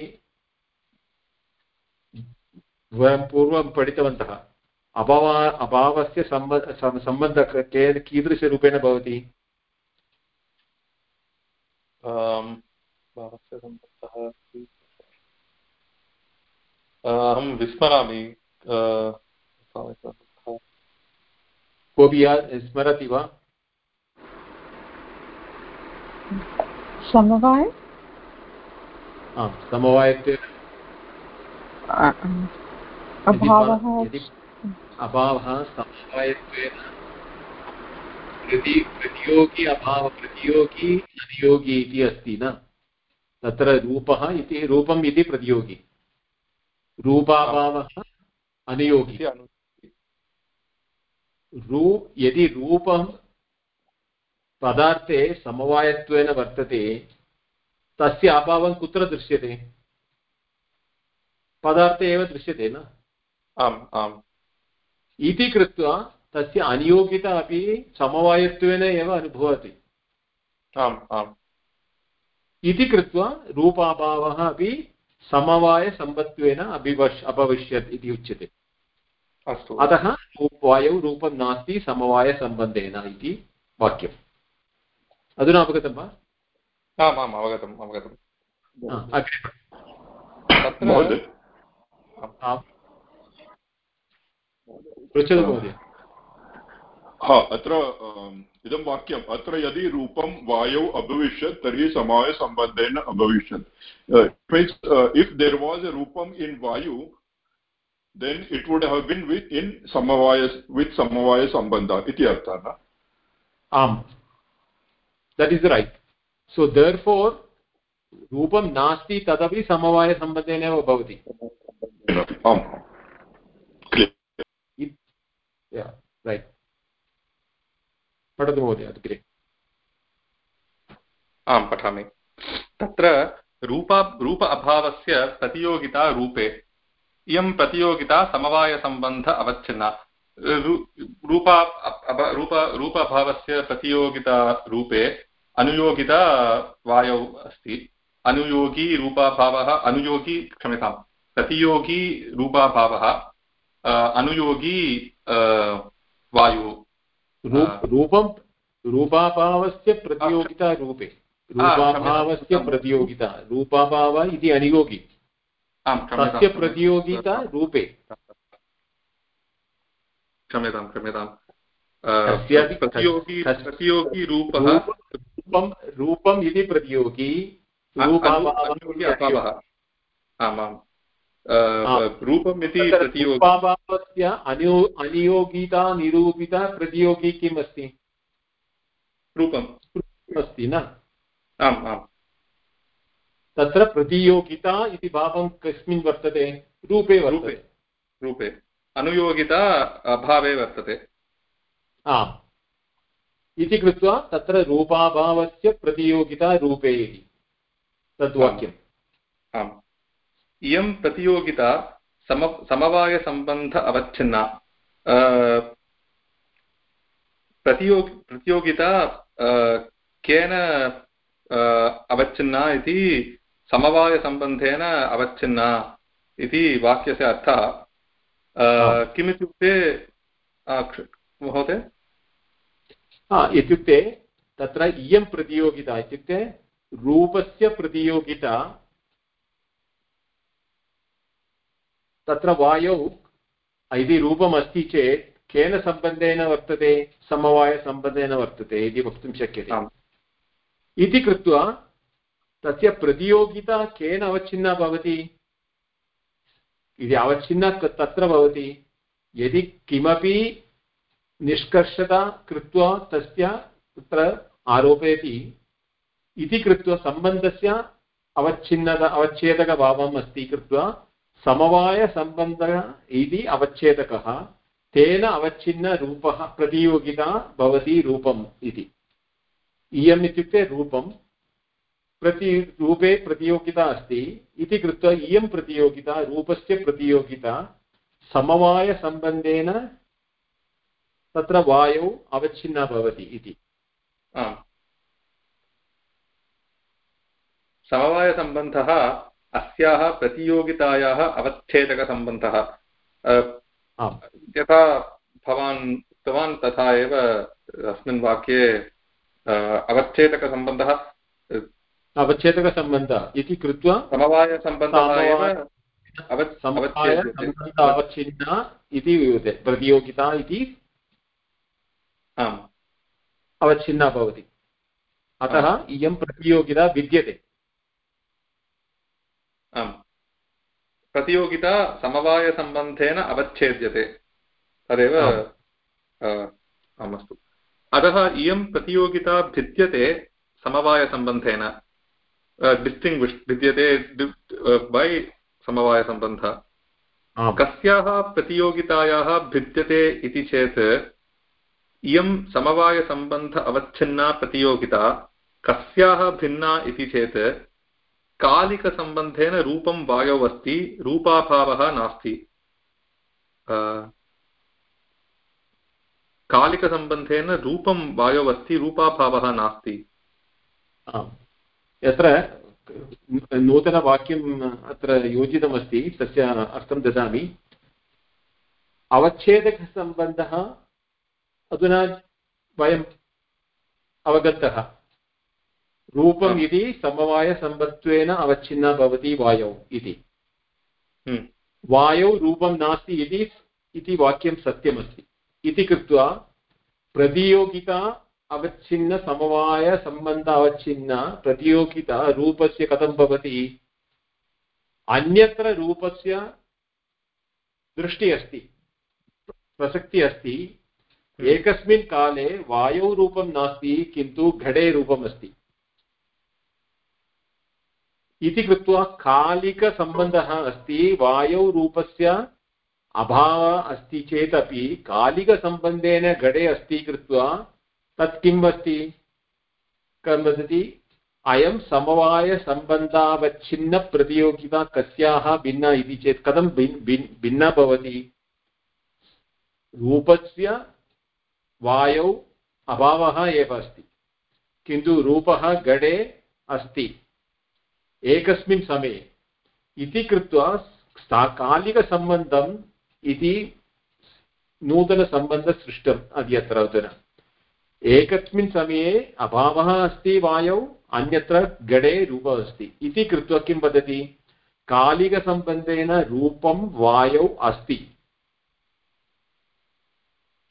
वयं पूर्वं पठितवन्तः अभाव अभावस्य सम्बन्ध सम्बन्धः के कीदृशरूपेण भवति अहं विस्मरामि कोऽपि स्मरति वा? समवाय? समवायत्वे अभावः अभावः समवायत्वेन प्रति प्रतियोगी अभाव प्रतियोगी अनियोगी इति अस्ति न? तत्र रूपः इति रूपम् इति प्रतियोगी। रूपाभावः अनुयोगी। रू यदि रूपं पदार्थे समवायत्वेन वर्तते तस्य अभावं कुत्र दृश्यते? पदार्थे एव दृश्यते न? आम् आम्। इति कृत्वा तस्य अनियोगिता अपि समवायत्वेन एव अनुभवति। आम् आम्। इति कृत्वा रूपाभावः अपि समवायसम्बत्वेन अभिवश् अभविष्यत् इति उच्यते। अस्तु। अतः वायौ रूपं नास्ति समवायसम्बन्धेन इति वाक्यम्। अधुना अवगतं वा? आम् आम् अवगतम् अवगतम्। पृच्छतु महोदय। हा अत्र अम्, इदं वाक्यम् अत्र यदि रूपं वायौ अभविष्यत् तर्हि समवायसम्बन्धेन अभविष्यत्। Means if there was a रूपम् in vayu then it would have been within samavaya with समवायसम्बन्धः इति अर्थः न आम् that is right so therefore रूपं नास्ति तदपि समवायसम्बन्धेन एव भवति आम् रैट् पठतु महोदय, अग्रे। आं पठामि। तत्र रूप रूप अभावस्य प्रतियोगिता रूपे, इयं प्रतियोगिता समवायसम्बन्ध अवच्छिन्ना। रू- रूपा रूप रूप अभावस्य प्रतियोगिता रूपे अनुयोगिता वायौ अस्ति। अनुयोगी रूपाभावः, अनुयोगी क्षम्यतां प्रतियोगी रूपाभावः अनुयोगी वायुः. रूपं रूपाभावस्य प्रतियोगिता रूपे रूपाभावस्य प्रतियोगिता रूपाभाव इति अनियोगी तस्य प्रतियोगिता रूपे क्षम्यतां क्षम्यतां प्रतियोगी रूपः रूप- रूपं रूपम् इति प्रतियोगी रूपाभावः आमाम् आम्। रूपम् इति तत्र प्रतियोगी रूपाभावस्य अनु अनियोगिता निरूपिता प्रतियोगी किम् अस्ति रूपम्। अस्ति न? आम् आम्। तत्र प्रतियोगिता इति भावं कस्मिन् वर्तते? रूपे रूपे। रूपे। अनुयोगिता अभावे वर्तते। आम्। इति कृत्वा तत्र रूपाभावस्य प्रतियोगिता रूपे इति। तद् वाक्यम् आम्। इयं प्रतियोगिता सम समवायसम्बन्ध अवच्छिन्ना। प्रतियोगि प्रतियोगिता केन अवच्छिन्ना इति समवायसम्बन्धेन अवच्छिन्ना इति वाक्यस्य अर्थः। किमित्युक्ते महोदय? हा इत्युक्ते तत्र इयं प्रतियोगिता इत्युक्ते रूपस्य प्रतियोगिता तत्र वायौ यदि रूपमस्ति चेत् केन सम्बन्धेन वर्तते समवायसम्बन्धेन वर्तते इति वक्तुं शक्यते। इति कृत्वा तस्य प्रतियोगिता केन अवच्छिन्ना भवति? इति अवच्छिन्ना तत्र भवति यदि किमपि निष्कर्षता कृत्वा तस्य तत्र आरोपयति इति कृत्वा सम्बन्धस्य अवच्छिन्नता अवच्छेदकभावम् अस्ति कृत्वा समवायसम्बन्धः इति अवच्छेदकः, तेन अवच्छिन्नरूपः प्रतियोगिता भवति रूपम् इति। इयम् इत्युक्ते रूपं प्रति, रूपे प्रतियोगिता अस्ति। इति कृत्वा इयं प्रतियोगिता, रूपस्य प्रतियोगिता समवायसम्बन्धेन तत्र वायौ अवच्छिन्ना भवति इति। समवायसम्बन्धः अस्याः प्रतियोगितायाः अवच्छेदकसम्बन्धः। यथा भवान् उक्तवान् तथा एव अस्मिन् वाक्ये अवच्छेदकसम्बन्धः। अवच्छेदकसम्बन्धः इति कृत्वा समवायसम्बन्धः एव अवच्छिन्ना इति प्रतियोगिता इति आम्। अवच्छिन्ना भवति। अतः इयं प्रतियोगिता विद्यते। आम्। प्रतियोगिता समवायसम्बन्धेन अवच्छेद्यते। तदेव आम्। अस्तु। अतः इयं प्रतियोगिता भिद्यते समवायसम्बन्धेन। डिस्टिङ्ग्विश् भिद्यते बै समवायसम्बन्धः। कस्याः प्रतियोगितायाः भिद्यते इति चेत् इयं समवायसम्बन्ध अवच्छिन्ना प्रतियोगिता कस्याः भिन्ना इति चेत् कालिकसम्बन्धेन रूपं वायौ अस्ति रूपाभावः नास्ति। कालिकसम्बन्धेन रूपं वायौ अस्ति रूपाभावः नास्ति। यत्र नूतनवाक्यम् अत्र योजितमस्ति, तस्य अर्थं ददामि। अवच्छेदकसम्बन्धः अधुना वयम् अवगतः रूपम् आम्। इति समवायसम्बत्त्वेन अवच्छिन्ना भवति वायौ इति। हम्म, वायौ रूपं नास्ति इति इति वाक्यं सत्यमस्ति। इति कृत्वा प्रतियोगिता अवच्छिन्नसमवायसम्बन्ध अवच्छिन्न प्रतियोगिता रूपस्य कथं भवति? अन्यत्र रूपस्य दृष्टि अस्ति प्रसक्तिः अस्ति। एकस्मिन् काले वायौ रूपं नास्ति किन्तु घटे रूपम् अस्ति इति कृत्वा कालिकसम्बन्धः अस्ति वायौ रूपस्य अभावः अस्ति चेदपि कालिकसम्बन्धेन घटे अस्ति कृत्वा तत् किम् अस्ति? कं वदति? अयं समवायसम्बन्धावच्छिन्नप्रतियोगिता कस्याः भिन्ना इति चेत् कथं भिन् भिन् भिन्ना भवति? रूपस्य वायौ अभावः एव अस्ति, किन्तु रूपः घटे अस्ति। एकस्मिन् समये। इति कृत्वा सा कालिकसम्बन्धम् इति नूतनसम्बन्धः सृष्टम् अद्यत्र अधुना। एकस्मिन् समये अभावः अस्ति वायौ, अन्यत्र घटे रूपः अस्ति। इति कृत्वा किं वदति? कालिकसम्बन्धेन रूपं वायौ अस्ति।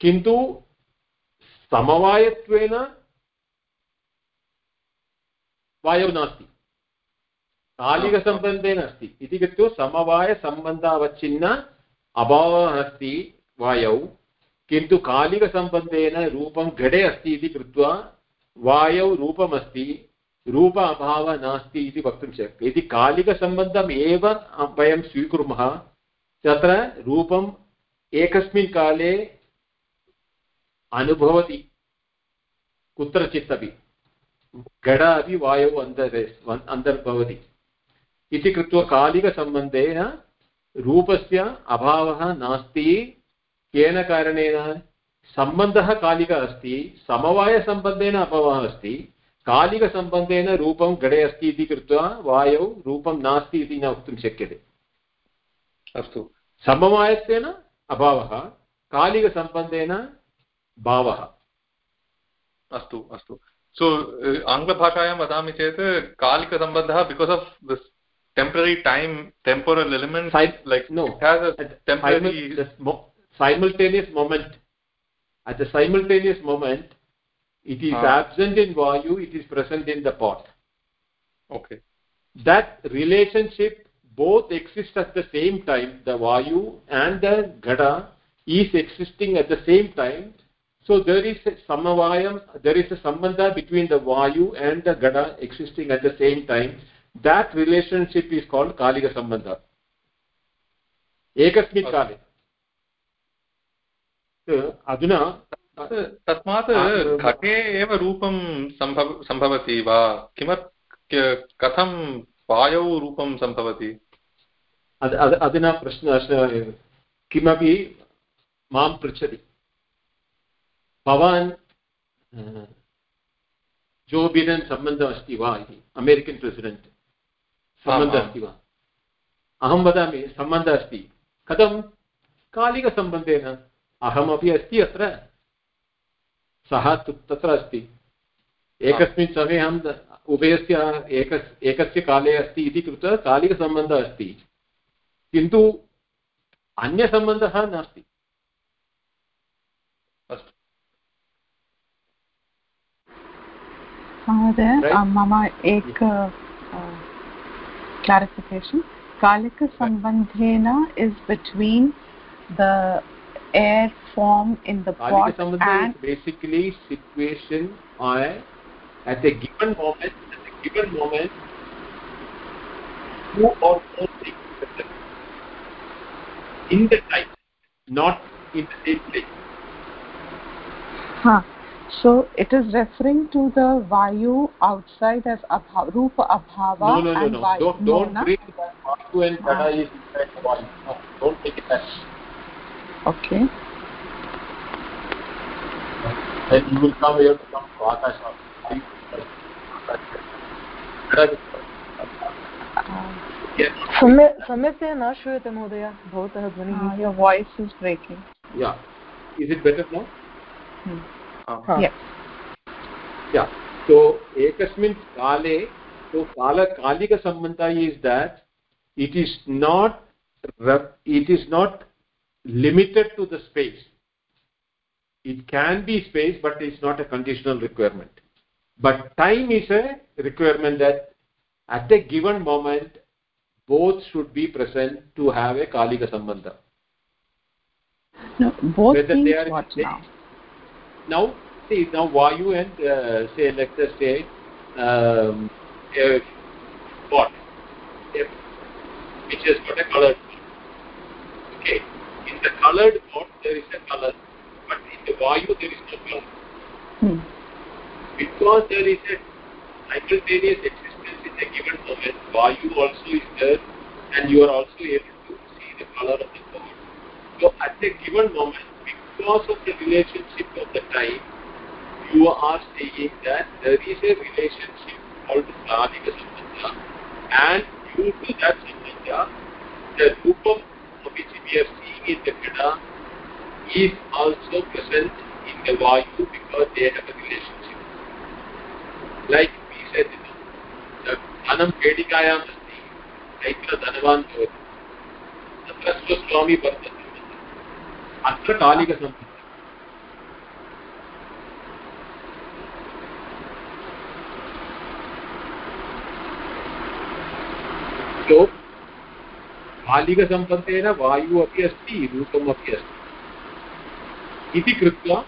किन्तु समवायत्वेन वायौ नास्ति। कालिकसम्बन्धेन अस्ति इति कृत्वा समवायसम्बन्धावच्छिन्न अभावः अस्ति वायौ। किन्तु कालिकसम्बन्धेन रूपं घटे अस्ति इति कृत्वा वायौ रूपमस्ति, रूप अभावः नास्ति इति वक्तुं शक्यते। यदि कालिकसम्बन्धम् एव वयं स्वीकुर्मः, तत्र रूपम् एकस्मिन् काले अनुभवति कुत्रचित् अपि घट अपि वायौ अन्तरे अन्तर्भवति। इति कृत्वा कालिकसम्बन्धेन रूपस्य अभावः नास्ति। केन कारणेन? सम्बन्धः कालिकः अस्ति समवायसम्बन्धेन अभावः अस्ति कालिकसम्बन्धेन रूपं घटे अस्ति इति कृत्वा वायौ रूपं नास्ति इति न वक्तुं शक्यते। अस्तु। समवायत्वेन अभावः कालिकसम्बन्धेन भावः। अस्तु अस्तु। सो आङ्ग्लभाषायां वदामि चेत् कालिकसम्बन्धः because of this temporary time temporal element Sim- like no. it has a temporary simul- simultaneous moment. At the simultaneous moment it is Ah. absent in vayu it is present in the pot. Okay. That relationship both exist at the same time the vayu and the gada is existing at the same time. So there is a samavayam there is a sambandha between the vayu and the gada existing at the same time that relationship is called kalika sambandha. एकस्मिन्। काले अधुना तस्मात् घटे एव रूपं सम्भव सम्भवति वा किमर् कथं वायौ रूपं सम्भवति अधुना प्रश्नः किमपि माँ पृच्छति भवान् जो बिडन् सम्बन्धः अस्ति वा इति अमेरिकन् प्रेसिडेण्ट् सम्बन्धः। अस्ति वा? अहं वदामि सम्बन्धः अस्ति। कथं? कालिकसम्बन्धेन। अहमपि अस्ति अत्र। सः तु तत्र अस्ति। एकस्मिन् समये अहं द- उभयस्य एकस् एकस्य काले अस्ति इति कृत्वा कालिकसम्बन्धः अस्ति। किन्तु अन्यसम्बन्धः नास्ति। अस्तु। महोदय मम एक clarification. Kalika sambandhena is between the air form in the pot and basically situation or at a given moment at a given moment two or more things in the time not in the same place huh. So it is referring to the Vayu outside as abha, Rupa Abhava No, no, no, and no. Vayu. Don't, no, don't na? bring that Vayu and Ah. Kada is inside the Vayu. No, don't take it that. Okay. Then you will come here to come to Akasha. Vayu. Kada is- Uh, Yes. सम्यक् सम्यक्तया न श्रूयते महोदय भवतः ध्वनिः uh, your voice is breaking. Yeah. Is it तो एकस्मिन् काले तो कालकालिकसम्बन्धः is that it is not it is not limited to the space it can be space but it's not a conditional requirement but time is a requirement that at a given moment both should be present to have a kalika sambandha both Whether things, they are? Now see now vayu and uh, say let us say um, a pot a, which has got a colored pot. Okay in the colored pot there is a color but in the vayu there is no color. Hmm. because there is a simultaneous existence in a given moment vayu also is there and you are also able to see the color of the pot. So at a given moment because of the relationship of the time you are saying that there is a relationship called Pradika Sambandha and due to that Sambandha the Rupam which we are seeing in the Gada is also present in the Vayu because they have a relationship. Like we said, you know, the Dhanam Vedikayam Asti, Naitra Dhanavan Bhavati, Tatra Swaswami Bhartati. अत्र कालिकसम्बन्धः सो कालिकसम्बन्धेन वायुः अपि अस्ति रूपम् अपि अस्ति। इति कृत्वा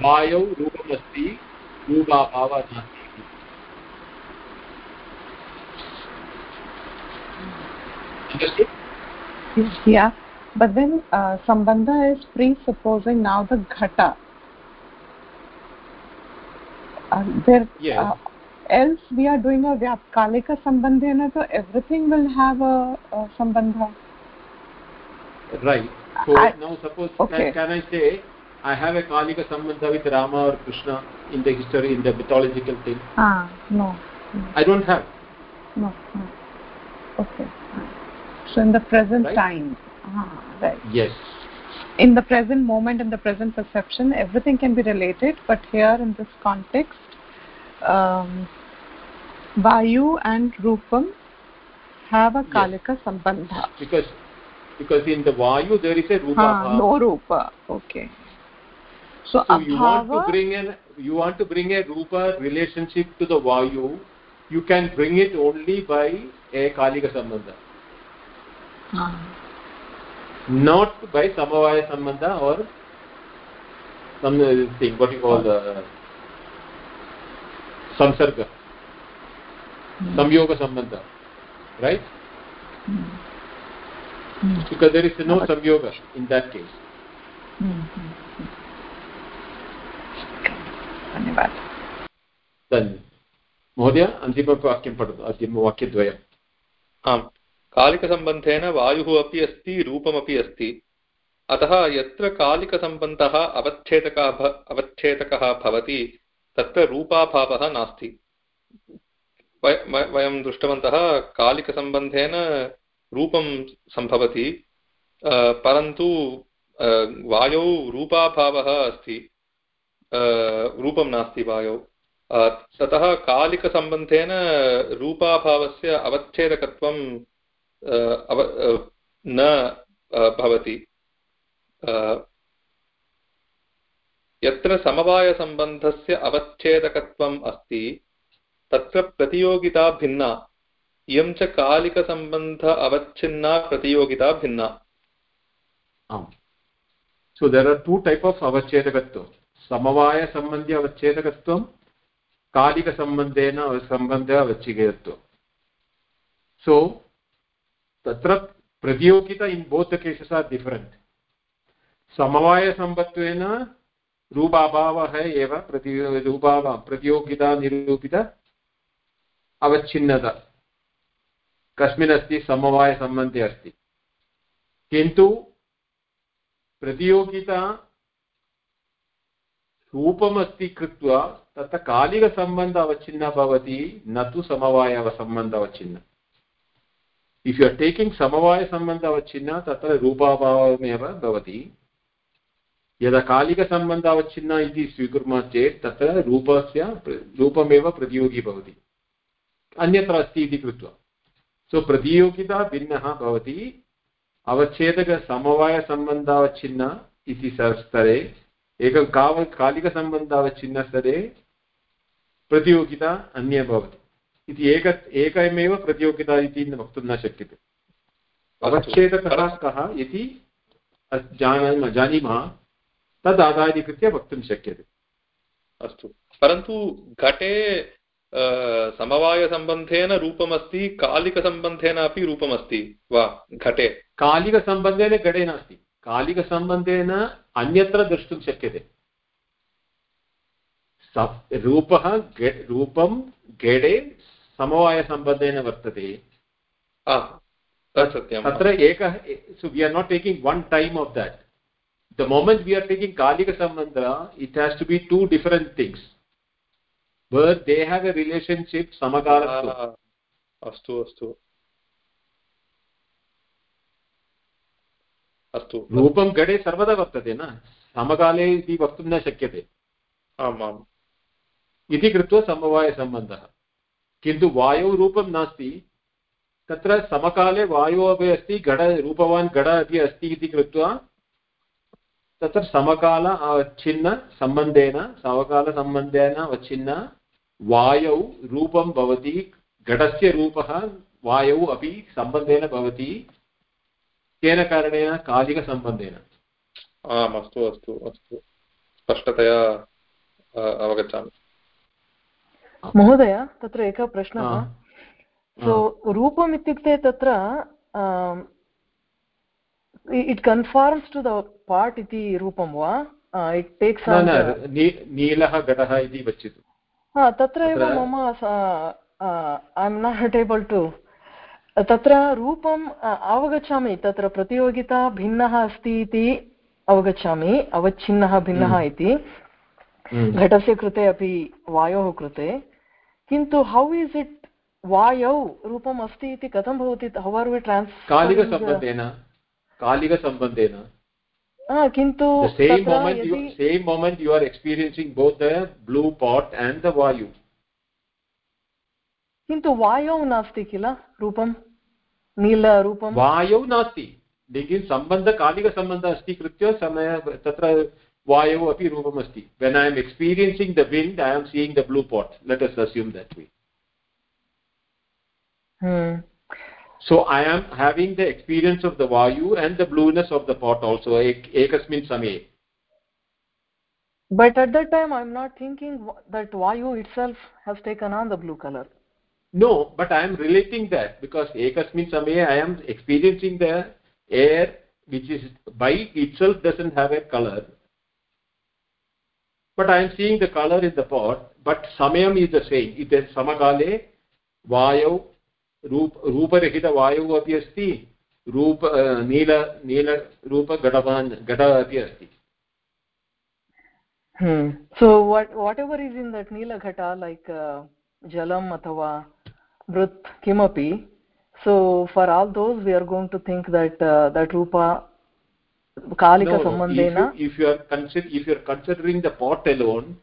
वायौ रूपमस्ति रूपाभावः नास्ति? Yeah, but then uh, Sambandha is presupposing now the Ghata. Uh, there, Yes. uh, else we are doing a Vyapkalika Sambandhena, so everything will have a, a Sambandha. Right. So I- now suppose okay. can, can I say I have a Kalika Sambandha with Rama or Krishna in the history, in the mythological thing? Ah, no, I don't have. no, no. Okay. So in the present Right. time, right. Yes. in the present moment in the present perception everything can be related but here in this context um, vayu and rupam have a Yes. kalika sambandha Because because in the Vayu there is a Rupa ha, no rupa okay so, So you want to bring an you want to bring a Rupa relationship to the Vayu, you can bring it only by a Kalika Sambandha. Ah, Not by Samavaya Sambandha or some uh, thing, what you call the Samsarga. Samyoga Sambandha. Right? Hmm. Because there is no But- Samyoga in that case. hmm, hmm, hmm. धन्यवादः धन्यवादः महोदय अन्तिमवाक्यं पठतु अन्तिमवाक्यद्वयम् आम् कालिकसम्बन्धेन वायुः अपि अस्ति, रूपमपि अस्ति। अतः यत्र कालिकसम्बन्धः अवच्छेदकः भ- अवच्छेदकः भवति, तत्र रूपाभावः नास्ति। वय- दृष्टवन्तः, कालिकसम्बन्धेन रूपं सम्भवति परन्तु वायौ रूपाभावः अस्ति। रूपं नास्ति वायौ। ततः कालिकसम्बन्धेन रूपाभावस्य अवच्छेदकत्वं अव न भवति। यत्र समवायसम्बन्धस्य अवच्छेदकत्वम् अस्ति, तत्र प्रतियोगिता भिन्ना, इयं च कालिकसम्बन्ध अवच्छिन्ना प्रतियोगिता भिन्ना। आम्। So there are two type of अवच्छेदकत्वं समवायसम्बन्धि अवच्छेदकत्वं कालिकसम्बन्धेन सम्बन्ध अवच्छेदकत्वं सो तत्र प्रतियोगिता in both the cases are different समवायसम्बत्वेन रूपाभावः एव प्रति रूपाभाव प्रतियोगिता निरूपित अवच्छिन्नता। कस्मिन् अस्ति समवायसम्बन्धे अस्ति। किन्तु प्रतियोगिता रूपमस्ति कृत्वा तत्र कालिकसम्बन्ध अवच्छिन्ना भवति, न तु समवायसम्बन्ध अवच्छिन्न। इफ् यु आर् टेकिङ्ग् समवायसम्बन्ध अवच्छिन्न तत्र रूपाभावमेव भवति यदा कालिकसम्बन्ध अवच्छिन्न इति स्वीकुर्मः चेत् तत्र रूपस्य रूपमेव प्रतियोगी भवति अन्यत्र अस्ति इति कृत्वा सो प्रतियोगिता भिन्नः भवति अवच्छेदकसमवायसम्बन्धावच्छिन्न इति स्तरे एकं काव कालिकसम्बन्धावच्छिन्नस्तरे प्रतियोगिता अन्य भवति इति एक एकमेव प्रतियोगिता इति वक्तुं न शक्यते। अवच्छेदकः कः इति जानीमः जानीमः तद् आधारीकृत्य वक्तुं शक्यते। अस्तु। परन्तु घटे समवायसम्बन्धेन रूपमस्ति कालिकसम्बन्धेन अपि रूपमस्ति वा घटे? कालिकसम्बन्धेन घटे नास्ति। कालिकसम्बन्धेन अन्यत्र द्रष्टुं शक्यते। रूपः रूपं गेडे समवायसम्बन्धेन वर्तते। तत्र एकः so we are not taking one time of that the moment we are taking कालिकसम्बन्ध it has to be two different things where they have a relationship samakalatva अस्तु अस्तु। अस्तु। रूपं घटे सर्वदा वर्तते न? समकाले इति वक्तुं न शक्यते। आम् आम्। इति कृत्वा समवायसम्बन्धः। किन्तु वायौ रूपं नास्ति। तत्र समकाले वायुः अपि अस्ति, घट रूपवान् घट अपि अस्ति इति कृत्वा तत्र समकाल अवच्छिन्नसम्बन्धेन समकालसम्बन्धेन अवच्छिन्न वायौ रूपं भवति, घटस्य रूपः वायौ अपि सम्बन्धेन भवति केन कारणेन कालिकसम्बन्धेन आम्, अस्तु अस्तु अस्तु। स्पष्टतया अवगच्छामि। महोदय तत्र एकः प्रश्नः. सो रूपम् इत्युक्ते तत्र it conforms to the part इति रूपं वा? इट् टेक्स् नीलः घटः इति पश्यतु. हा तत्र एव मम I am not able to तत्र रूपम् अवगच्छामि. तत्र प्रतियोगिता भिन्नः अस्ति इति अवगच्छामि. अवच्छिन्नः भिन्नः हम्म। इति. हम्म। घटस्य कृते अपि वायोः कृते. किन्तु हौ इस् इट् वायौ रूपम् अस्ति इति कथं भवति? हौ आर् वि ट्रान्स् कालिकसम्बन्धेन कालिकसम्बन्धेन किन्तु you same moment you are experiencing both the blue pot and the किन्तु वायौ नास्ति किल रूपं नीलरूपं वायौ नास्ति। लेकिन् सम्बन्धकालिकसम्बन्धः अस्ति कृत्य समय तत्र वायौ अपि रूपमस्ति when I am experiencing the wind I am seeing the blue part let us assume that way so i am having the experience of the vayu and the blueness of the pot also ekasmin samaye but at that time i'm not thinking that vayu itself has taken on the blue color no but i am relating that because ekasmin samaye i am experiencing the air which is by itself doesn't have a color but i am seeing the color in the pot but samayam is the same it is samakale vayu रूप रूपरहितवायुः अपि अस्ति रूप नील नीलरूपघटवान् घट अपि अस्ति so what whatever is in that nila ghata like uh, jalam athava brut kimapi so for all those we are going to think that uh, that rupa are consider if you are considering the pot alone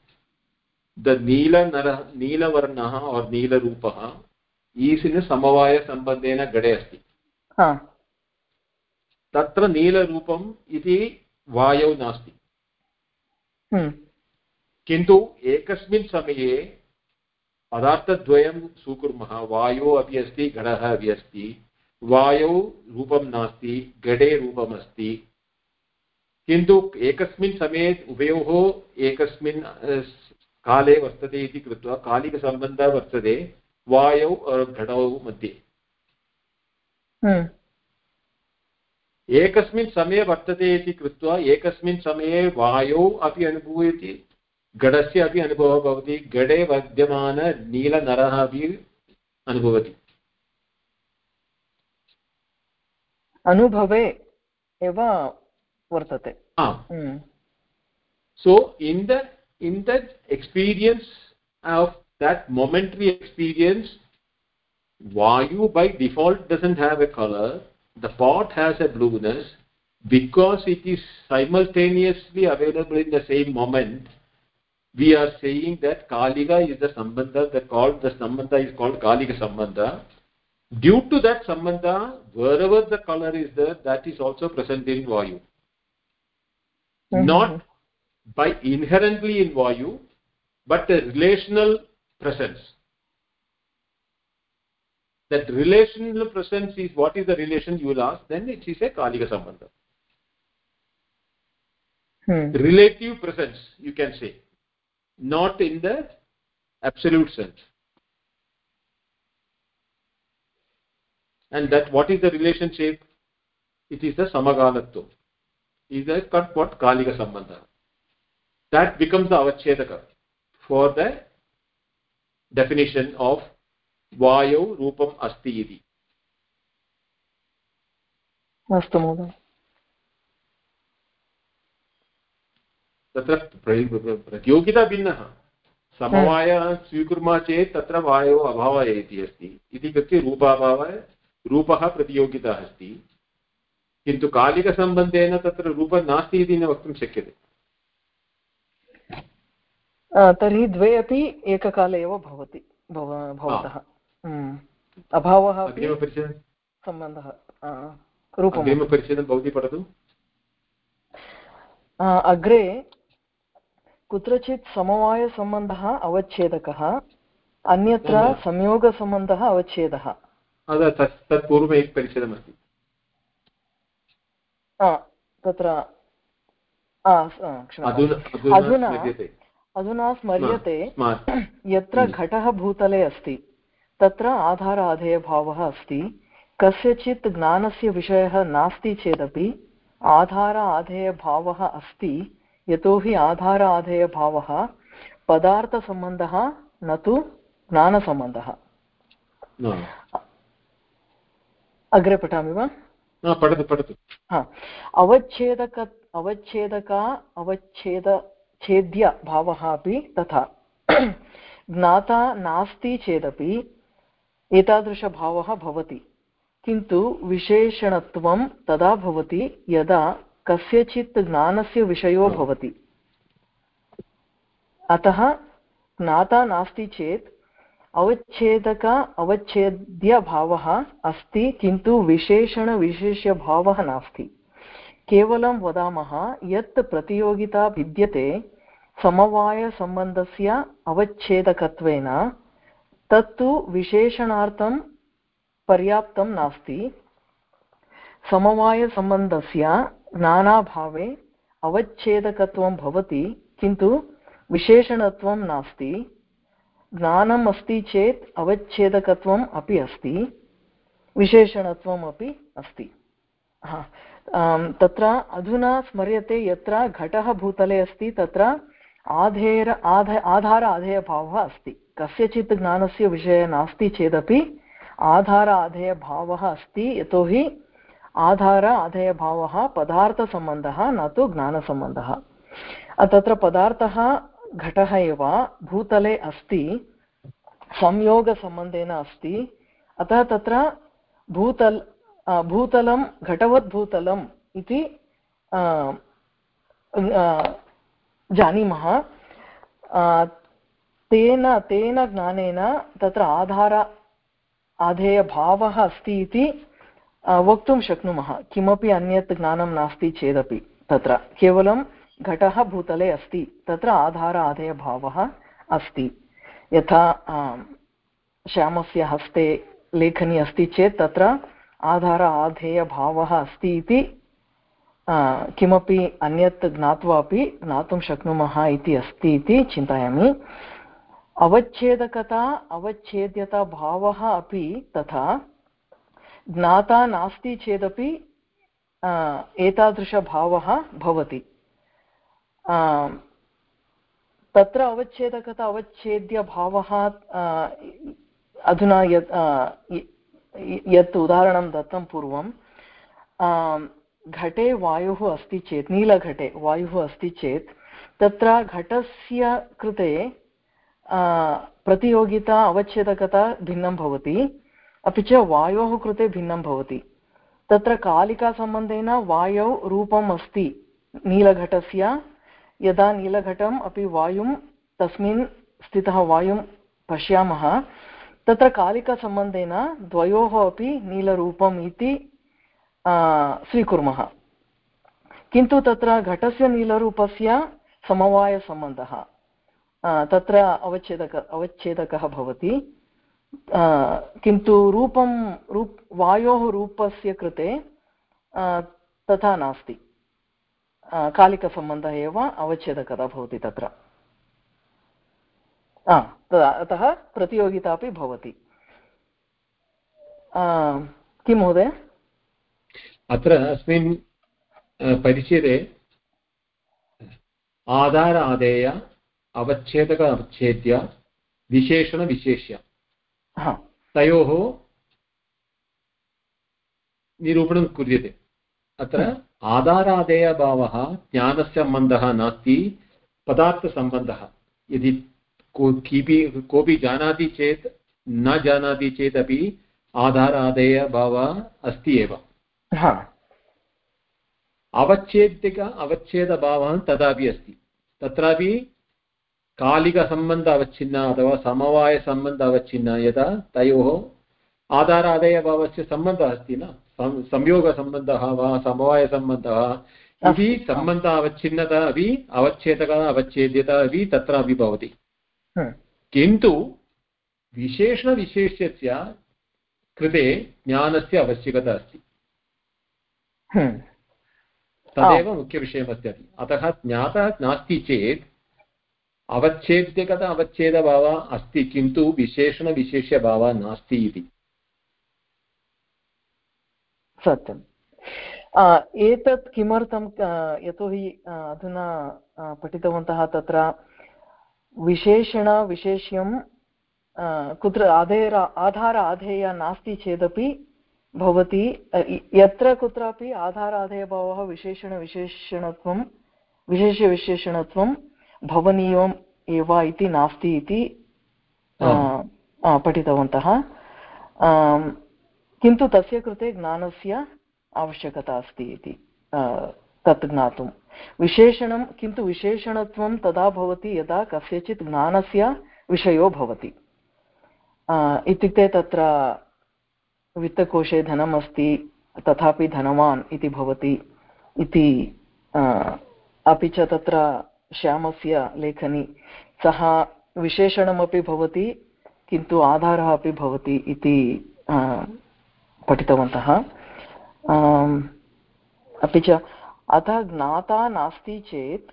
the neela nara neela varnah or neela rupah ईसिन् समवायसम्बन्धेन घटे अस्ति तत्र नीलरूपम् इति वायौ नास्ति हम्म। किन्तु एकस्मिन् समये पदार्थद्वयं स्वीकुर्मः वायुः अपि अस्ति घटः अपि अस्ति वायौ रूपं नास्ति घटे रूपमस्ति किन्तु एकस्मिन् समये उभयोः एकस्मिन् काले वर्तते इति कृत्वा कालिकसम्बन्धः वर्तते वायौ घटौ मध्ये हम्म। एकस्मिन् समये वर्तते इति कृत्वा एकस्मिन् समये वायौ अपि अनुभूयते घटस्य अपि अनुभवः भवति घटे विद्यमान नीलनरः अपि अनुभवति अनुभवे एव so in the in that experience of that momentary experience vayu by default doesn't have a color. The pot has a blueness. Because it is simultaneously available in the same moment we are saying that kalika is the sambandha the called the sambandha is called kalika sambandha. Due to that sambandha wherever the color is there that is also present in vayu. -hmm. not by inherently in vayu but a relational presence. That relational presence is what is the relation you will ask then it is a kalika sambandha. Hmm. relative presence you can say. Not in the absolute sense. And that what is the relationship? It is the samagalatva is the what kalika sambandha that becomes the avachedaka for the definition of vayo rupam asti iti अस्तु महोदय तत्र प्रतियोगिता भिन्नः समवायः स्वीकुर्मः चेत् तत्र वायोः अभावः इति अस्ति इति कृत्य रूपाभावः रूपः प्रतियोगिता अस्ति किन्तु कालिकसम्बन्धेन तत्र रूपं नास्ति इति न वक्तुं शक्यते। तर्हि द्वे अपि एककाले एव भवति भवतः। अभावः सम्बन्धः रूपं भवती पठतु। अग्रे कुत्रचित् समवायसम्बन्धः अवच्छेदकः अन्यत्र संयोगसम्बन्धः अवच्छेदः। तत् पूर्वम् एक परिच्छेदमस्ति तत्र अधुना अधुना स्मर्यते। यत्र घटः भूतले अस्ति तत्र आधार आधेयभावः अस्ति। कस्यचित् ज्ञानस्य विषयः नास्ति चेदपि आधार आधेयभावः अस्ति यतोहि आधार आधेयभावः पदार्थसम्बन्धः न तु ज्ञानसम्बन्धः। अग्रे पठामि वा? पठतु पठतु अवच्छेदक अवच्छेदका अवच्छेद छेद्यभावः अपि तथा ज्ञाता नास्ति चेदपि एतादृशभावः भवति किन्तु विशेषणत्वं तदा भवति यदा कस्यचित् ज्ञानस्य विषयो भवति अतः ज्ञाता नास्ति चेत् अवच्छेदक, अवच्छेद्यभावः अस्ति, किन्तु विशेषणविशेष्यभावः नास्ति। केवलं वदामः, यत् प्रतियोगिता भिद्यते समवायसम्बन्धस्य अवच्छेदकत्वेन, तत्तु विशेषणार्थं पर्याप्तं नास्ति। समवायसम्बन्धस्य ज्ञानाभावे अवच्छेदकत्वं भवति, किन्तु विशेषणत्वं नास्ति। ज्ञानम् अस्ति चेत् अवच्छेदकत्वम् अपि अस्ति विशेषणत्वम् अपि अस्ति तत्र अधुना स्मर्यते यत्र घटः भूतले अस्ति, तत्र आधेर, आध, आधार आधेयभावः अस्ति। कस्यचित् ज्ञानस्य विषयः नास्ति चेदपि आधार आधेयभावः अस्ति, यतोहि आधार अधेयभावः पदार्थसम्बन्धः, न तु ज्ञानसम्बन्धः। तत्र पदार्थः घटः एव भूतले अस्ति, संयोगसम्बन्धेन अस्ति, अतः तत्र भूतल् भूतलं, घटवद्भूतलम् इति जानीमः। तेन तेन ज्ञानेन तत्र आधार, आधेयभावः अस्ति इति वक्तुं शक्नुमः। किमपि अन्यत् ज्ञानं नास्ति चेदपि तत्र। केवलं घटः भूतले अस्ति, तत्र आधार आधेयभावः अस्ति। यथा श्यामस्य हस्ते लेखनी अस्ति चेत् तत्र आधार आधेयभावः अस्ति इति किमपि अन्यत् ज्ञात्वा अपि ज्ञातुं शक्नुमः इति अस्ति इति चिन्तयामि। अवच्छेदकता अवच्छेद्यता भावः अपि तथा, ज्ञाता नास्ति चेदपि एतादृशभावः भवति। तत्र अवच्छेदकता अवच्छेद्यभावः अधुना यत् यत् उदाहरणं दत्तं पूर्वं घटे वायुः अस्ति चेत्, नीलघटे वायुः अस्ति चेत्, तत्र घटस्य कृते प्रतियोगिता, अवच्छेदकता भिन्नं भवति, अपि च वायोः कृते भिन्नं भवति। तत्र कालिकासम्बन्धेन वायौ रूपम् अस्ति, नीलघटस्य यदा नीलघटम् अपि वायुं, तस्मिन् स्थितः वायुं पश्यामः, तत्र कालिकासम्बन्धेन द्वयोः अपि नीलरूपम् इति स्वीकुर्मः। किन्तु तत्र घटस्य नीलरूपस्य समवायसम्बन्धः तत्र अवच्छेदक, अवच्छेदकः भवति। किन्तु रूपं, रूप, वायोः रूपस्य कृते तथा नास्ति। कालिकसम्बन्धः एव अवच्छेदकता भवति तत्र अतः प्रतियोगिता अपि भवति किं महोदय अत्र अस्मिन् परिच्छेदे आधार आदेय अवच्छेदक अवच्छेद्य विशेषणविशेष्य तयोः निरूपणं क्रियते अत्र आधारादेयभावः ज्ञानस्य सम्बन्धः नास्ति पदार्थसम्बन्धः। यदि कोऽपि कोऽपि जानाति चेत् न जानाति चेदपि आधारादेयभावः अस्ति एव। अवच्छेदिक अवच्छेदभावः तदापि अस्ति। तत्रापि कालिकसम्बन्ध अवच्छिन्न अथवा समवायसम्बन्ध अवच्छिन्न यदा तयोः आधारादयभावस्य सम्बन्धः अस्ति न? संयोगसम्बन्धः वा समवायसम्बन्धः इति सम्बन्ध अवच्छिन्नता अपि अवच्छेदकः अवच्छेद्यता अपि तत्रापि भवति। किन्तु विशेषणविशेष्यस्य कृते ज्ञानस्य आवश्यकता अस्ति। तदेव मुख्यविषयमस्ति अतः ज्ञातः नास्ति चेत् अवच्छेद्यकता अवच्छेदभावः अस्ति किन्तु विशेषणविशेष्यभावः नास्ति इति। सत्यम्। एतत् किमर्थं यतोहि अधुना पठितवन्तः तत्र विशेषणविशेष्यं कुत्र आधेर आधार आधेय नास्ति चेदपि भवति यत्र कुत्रापि आधाराधेयभावः विशेषणविशेषणत्वं विशेषविशेषणत्वं भवनीयम् एव इति नास्ति इति पठितवन्तः। किन्तु तस्य कृते ज्ञानस्य आवश्यकता अस्ति इति तत् ज्ञातुं। विशेषणं, किन्तु विशेषणत्वं तदा भवति यदा कस्यचित् ज्ञानस्य विषयो भवति। इत्युक्ते तत्र वित्तकोशे धनम् तथापि धनवान् इति भवति इति अपि च तत्र श्यामस्य लेखनी। सः विशेषणमपि भवति, किन्तु आधारः अपि भवति इति पठितवन्तः। अपि च अतः ज्ञाता नास्ति चेत्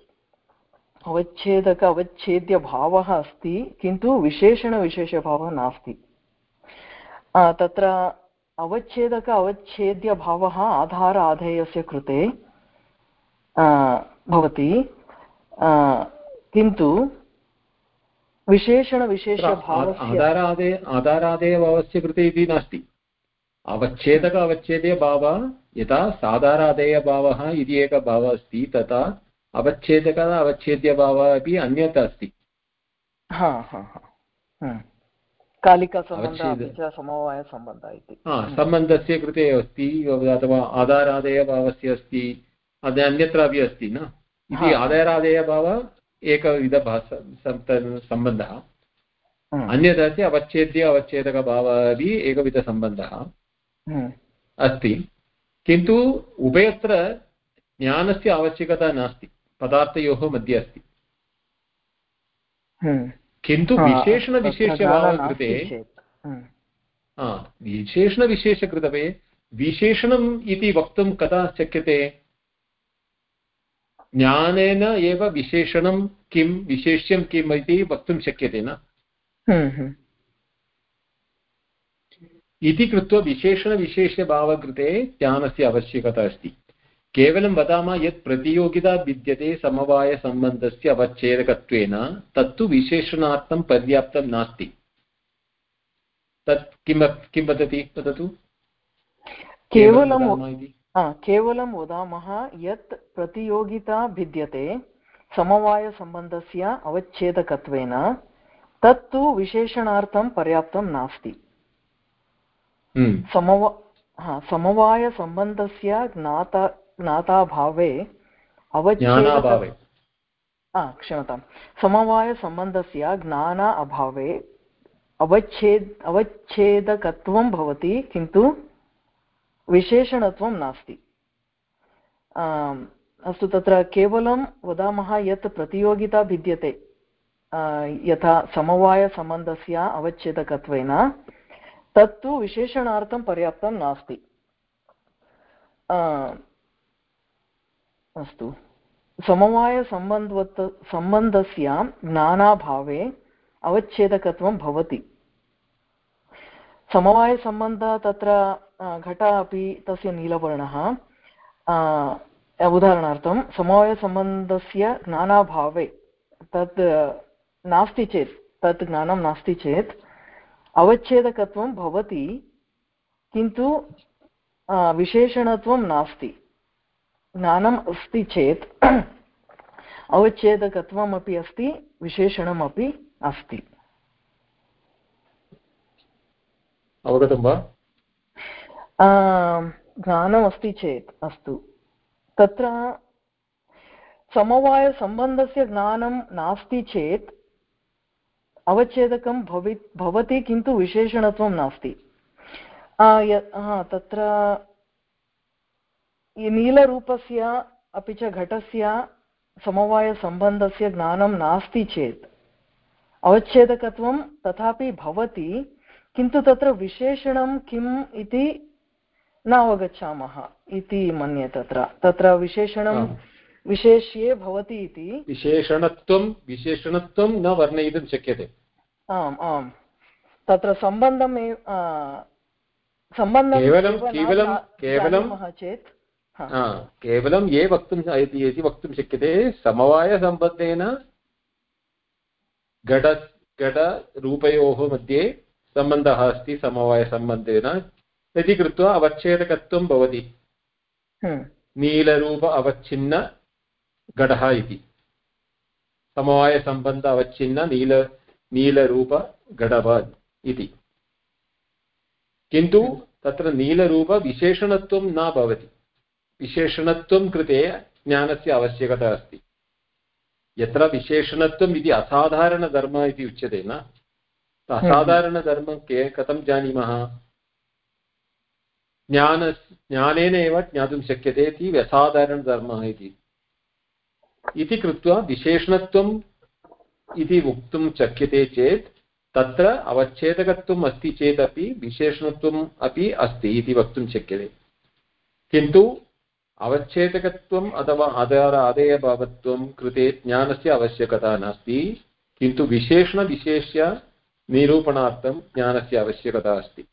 अवच्छेदक अवच्छेद्यभावः अस्ति, किन्तु विशेषणविशेषभावः नास्ति। तत्र अवच्छेदक अवच्छेद्यभावः आधार आधेयस्य कृते भवति। किन्तु विशेषणविशेषभावस्य आधारादे आधारादेयभावस्य कृते इति नास्ति। अवच्छेदक अवच्छेद्यभावः यथा साधारादेयभावः इति एकः भावः अस्ति तथा अवच्छेदक अवच्छेद्यभावः अपि अन्यत् अस्ति। सम्बन्धस्य कृते अस्ति अथवा आधारादेयभावस्य अस्ति अन्यत्रापि अस्ति न? इति आधारादेयभावः एकविधः सम्बन्धः। अन्यदस्ति अवच्छेद्य अवच्छेदकभावः अपि एकविधसम्बन्धः अस्ति। किन्तु उभयत्र ज्ञानस्य आवश्यकता नास्ति पदार्थयोः मध्ये अस्ति। किन्तु विशेषणविशेषभावः कृते विशेषणविशेषकृतवे विशेषणम् इति वक्तुं कदा शक्यते? ज्ञानेन एव विशेषणं किं विशेष्यं किम् इति वक्तुं शक्यते न? इति कृत्वा विशेषणविशेषभावकृते ज्ञानस्य आवश्यकता अस्ति। केवलं वदामः यत् प्रतियोगिता विद्यते समवायसम्बन्धस्य अवच्छेदकत्वेन तत्तु विशेषणार्थं पर्याप्तं नास्ति। तत् किं किं वदति? वदतु। केवलं केवलं वदामः यत् प्रतियोगिता भिद्यते समवायसम्बन्धस्य अवच्छेदकत्वेन तत्तु विशेषणार्थं पर्याप्तं नास्ति। समवा हा समवायसम्बन्धस्य ज्ञाता ज्ञाताभावे अवच्छेद क्षम्यतां। समवायसम्बन्धस्य ज्ञान अभावे अवच्छेद अवच्छेदकत्वं भवति किन्तु विशेषणत्वं नास्ति। अस्तु तत्र केवलं वदामः यत् प्रतियोगिता भिद्यते। यथा समवायसम्बन्धस्य अवच्छेदकत्वेन। तत्तु विशेषणार्थं पर्याप्तं नास्ति। अस्तु। समवायसम्बन्धवत्, सम्बन्धस्य ज्ञानाभावे अवच्छेदकत्वं भवति। समवायसम्बन्धः तत्र घट अपि तस्य नीलवर्णः। उदाहरणार्थं, समवायसम्बन्धस्य ज्ञानाभावे तत्, नास्ति चेत्, तत् ज्ञानं नास्ति चेत् अवच्छेदकत्वं भवति किन्तु विशेषणत्वं नास्ति। ज्ञानम् अस्ति चेत् *clears throat* अवच्छेदकत्वमपि अस्ति विशेषणमपि अस्ति। अवगतं वा? ज्ञानमस्ति चेत् अस्तु। तत्र समवायसम्बन्धस्य ज्ञानं नास्ति चेत् अवच्छेदकं भवि भवति किन्तु विशेषणत्वं नास्ति. तत्र नीलरूपस्य अपि च घटस्य समवायसम्बन्धस्य ज्ञानं नास्ति चेत् अवच्छेदकत्वं तथापि भवति किन्तु तत्र विशेषणं किम् इति न अवगच्छामः इति मन्ये तत्र. तत्र विशेषणं विशेष्ये भवति इति। विशेषणत्वं विशेषणत्वं न वर्णयितुं शक्यते। आम् आम्। तत्र सम्बन्धम् एव सम्बन्धं केवलं केवलं केवलं चेत् केवलं ये वक्तुं इति वक्तुं शक्यते समवायसम्बन्धेन घट घटरूपयोः मध्ये सम्बन्धः अस्ति समवायसम्बन्धेन। इति कृत्वा अवच्छेदकत्वं भवति। हम्म। नीलरूप अवच्छिन्न घटः इति। समवायसम्बन्ध अवच्छिन्न नील नीलरूपघटवत् इति। किन्तु तत्र नीलरूपविशेषणत्वं न भवति। विशेषणत्वं कृते ज्ञानस्य आवश्यकता अस्ति। यत्र विशेषणत्वम् इति असाधारणधर्मः इति उच्यते न? असाधारणधर्मं के कथं जानीमः? ज्ञान ज्ञानेन एव ज्ञातुं शक्यते इति असाधारणधर्मः इति। इति कृत्वा विशेषणत्वम् इति वक्तुं शक्यते चेत् तत्र अवच्छेदकत्वम् अस्ति चेदपि विशेषणत्वम् अपि अस्ति इति वक्तुं शक्यते। किन्तु अवच्छेदकत्वम् अथवा आधार आदेयभावत्वं कृते ज्ञानस्य आवश्यकता नास्ति किन्तु विशेषणविशेष्य निरूपणार्थं ज्ञानस्य आवश्यकता अस्ति।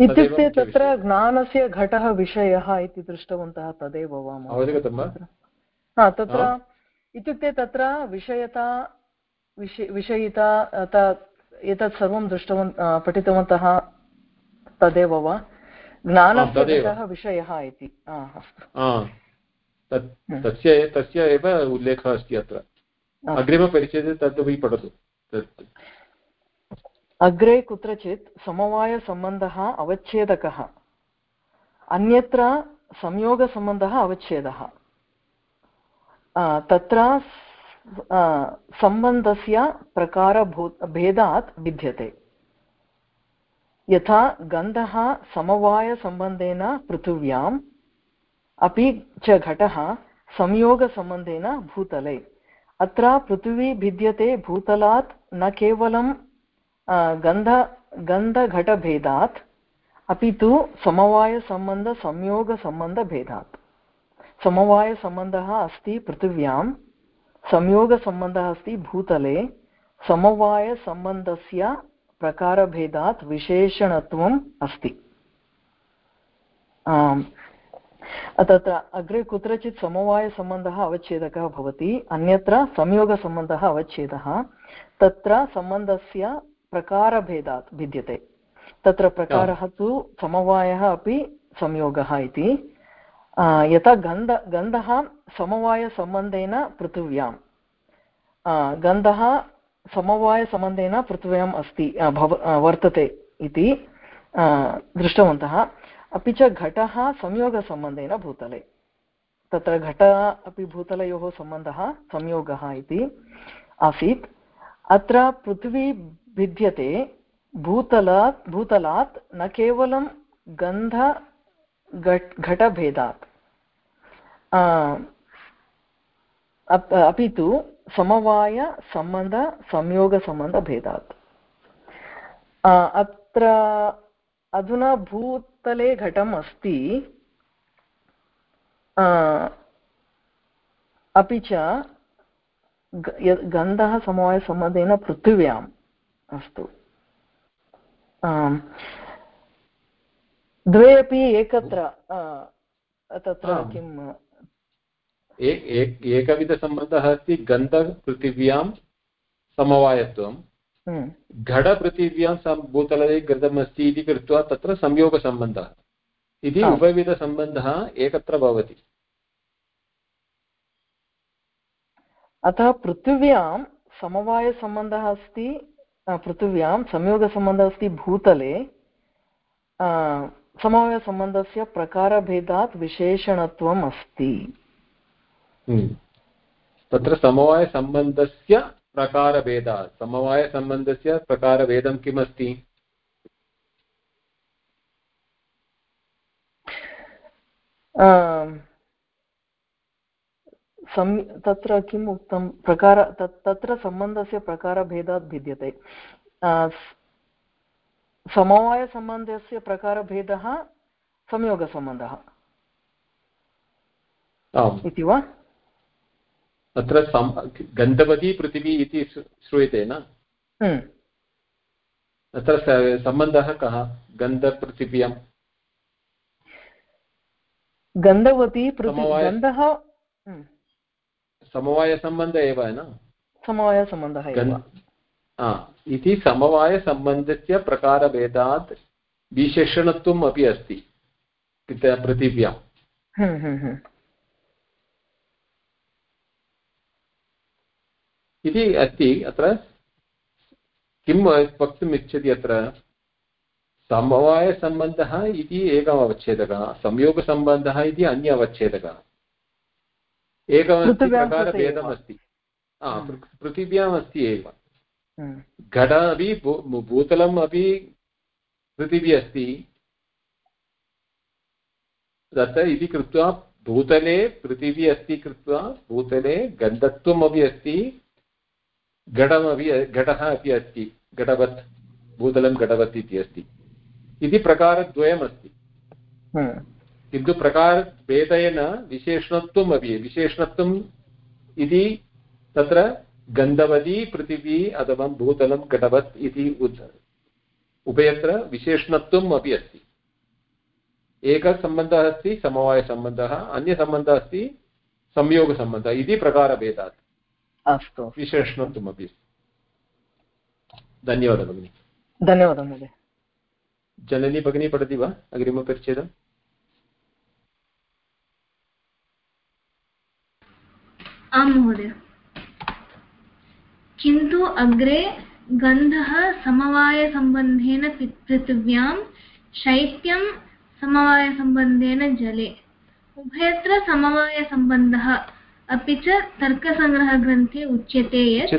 इत्युक्ते तत्र ज्ञानस्य घटः विषयः इति दृष्टवन्तः तदेव वा अवगतं वा? तत्र इत्युक्ते तत्र विषयता विषयिता एतत् सर्वं दृष्टवन् पठितवन्तः तदेव वा? ज्ञानस्य विषयः इति। तस्य तस्य एव उल्लेखः अस्ति अत्र। अग्रिमपरिचये तदपि पठतु। अग्रे कुत्रचित् समवायसम्बन्धः अवच्छेदकः। अन्यत्र संयोगसम्बन्धः अवच्छेदः। तत्र सम्बन्धस्य प्रकारभू भेदात् भिद्यते यथा गन्धः समवायसम्बन्धेन पृथिव्याम्, अपि च घटः संयोगसम्बन्धेन भूतले। अत्र पृथिवी भिद्यते भूतलात् न केवलं गन्ध, गन्धघटभेदात्, अपि तु समवायसम्बन्धसंयोगसम्बन्धभेदात् समवायसम्बन्धः अस्ति पृथिव्यां संयोगसम्बन्धः अस्ति भूतले समवायसम्बन्धस्य प्रकारभेदात् विशेषणत्वम् अस्ति। तत्र अग्रे कुत्रचित् समवायसम्बन्धः अवच्छेदकः भवति, अन्यत्र संयोगसम्बन्धः अवच्छेदः, तत्र सम्बन्धस्य प्रकारभेदात् भिद्यते। तत्र प्रकारः तु समवायः अपि संयोगः इति। यथा गन्ध गन्धः समवायसम्बन्धेन पृथिव्यां गन्धः समवायसम्बन्धेन पृथिव्याम् अस्ति भव वर्तते इति दृष्टवन्तः। अपि च घटः संयोगसम्बन्धेन भूतले। तत्र घट अपि भूतलयोः सम्बन्धः संयोगः इति आसीत्। अत्र पृथ्वी भिद्यते, भूतलात् भूतलात् न केवलं गन्ध घटभेदात्। अपि तु समवायसम्बन्धसंयोगसम्बन्धभेदात् अत्र अधुना भूतले घटम् अस्ति। अपि च गन्धः समवायसम्बन्धेन पृथिव्याम् अस्तु। द्वे अपि एकत्र तत्र किम् एकविधसम्बन्धः अस्ति गन्धपृथिव्यां समवायत्वं। हम्म। घटपृथिव्यां भूतले घृतमस्ति इति कृत्वा तत्र संयोगसम्बन्धः। इति उभयविधसम्बन्धः एकत्र भवति। अतः पृथिव्यां समवायसम्बन्धः अस्ति पृथिव्यां संयोगसम्बन्धः अस्ति भूतले। समवायसम्बन्धस्य प्रकारभेदात् विशेषणत्वम् अस्ति। तत्र समवायसम्बन्धस्य प्रकारभेदात् समवायसम्बन्धस्य प्रकारभेदं किम् अस्ति सम् तत्र किम् उक्तं? प्रकार तत्र सम्बन्धस्य प्रकारभेदात् भिद्यते। समवायसम्बन्धस्य प्रकारभेदः संयोगसम्बन्धः। इति वा? तत्र गन्धवती पृथिवी इति श्रूयते न? हम्म। तत्र सम्बन्धः कः? गन्धपृथिव्यां गन्धवती गन्धः हम्म। समवायसम्बन्धः एव न? समवायसम्बन्धः इति समवायसम्बन्धस्य प्रकारभेदात् विशेषणत्वम् अपि अस्ति। पृथिव्याम्। इति अस्ति अत्र किं वक्तुम् इच्छति अत्र समवायसम्बन्धः इति एकम् अवच्छेदकः संयोगसम्बन्धः इति अन्य अवच्छेदकः एकमस्ति प्रकारभेदम् अस्ति पृथिव्याम् अस्ति एव। घट अपि भूतलम् अपि पृथिवी अस्ति। दत्त इति कृत्वा भूतले पृथिवी अस्ति कृत्वा भूतले गन्धत्वम् अपि अस्ति। घटमपि घटः अपि अस्ति घटवत् भूतलं घटवत् इति अस्ति। इति प्रकारद्वयमस्ति। किन्तु प्रकारभेदेन विशेषणत्वम् अपि विशेषणत्वम् इति तत्र गन्धवती पृथिवी अथवा भूतलं घटवत् इति उभयत्र विशेषणत्वम् अपि अस्ति। एकः सम्बन्धः अस्ति समवायसम्बन्धः अन्यसम्बन्धः अस्ति संयोगसम्बन्धः इति प्रकारभेदात्। अस्तु। विशेषणत्वमपि धन्यवादः भगिनि। धन्यवादः महोदय। जननी भगिनी पठति वा? अग्रिमपरिच्छेदम् आं महोदय। किन्तु अग्रे गन्धः समवायसम्बन्धेन पृथिव्यां शैत्यं समवायसम्बन्धेन जले। उभयत्र समवायसम्बन्धः अपि च तर्कसङ्ग्रहग्रन्थे उच्यते यत्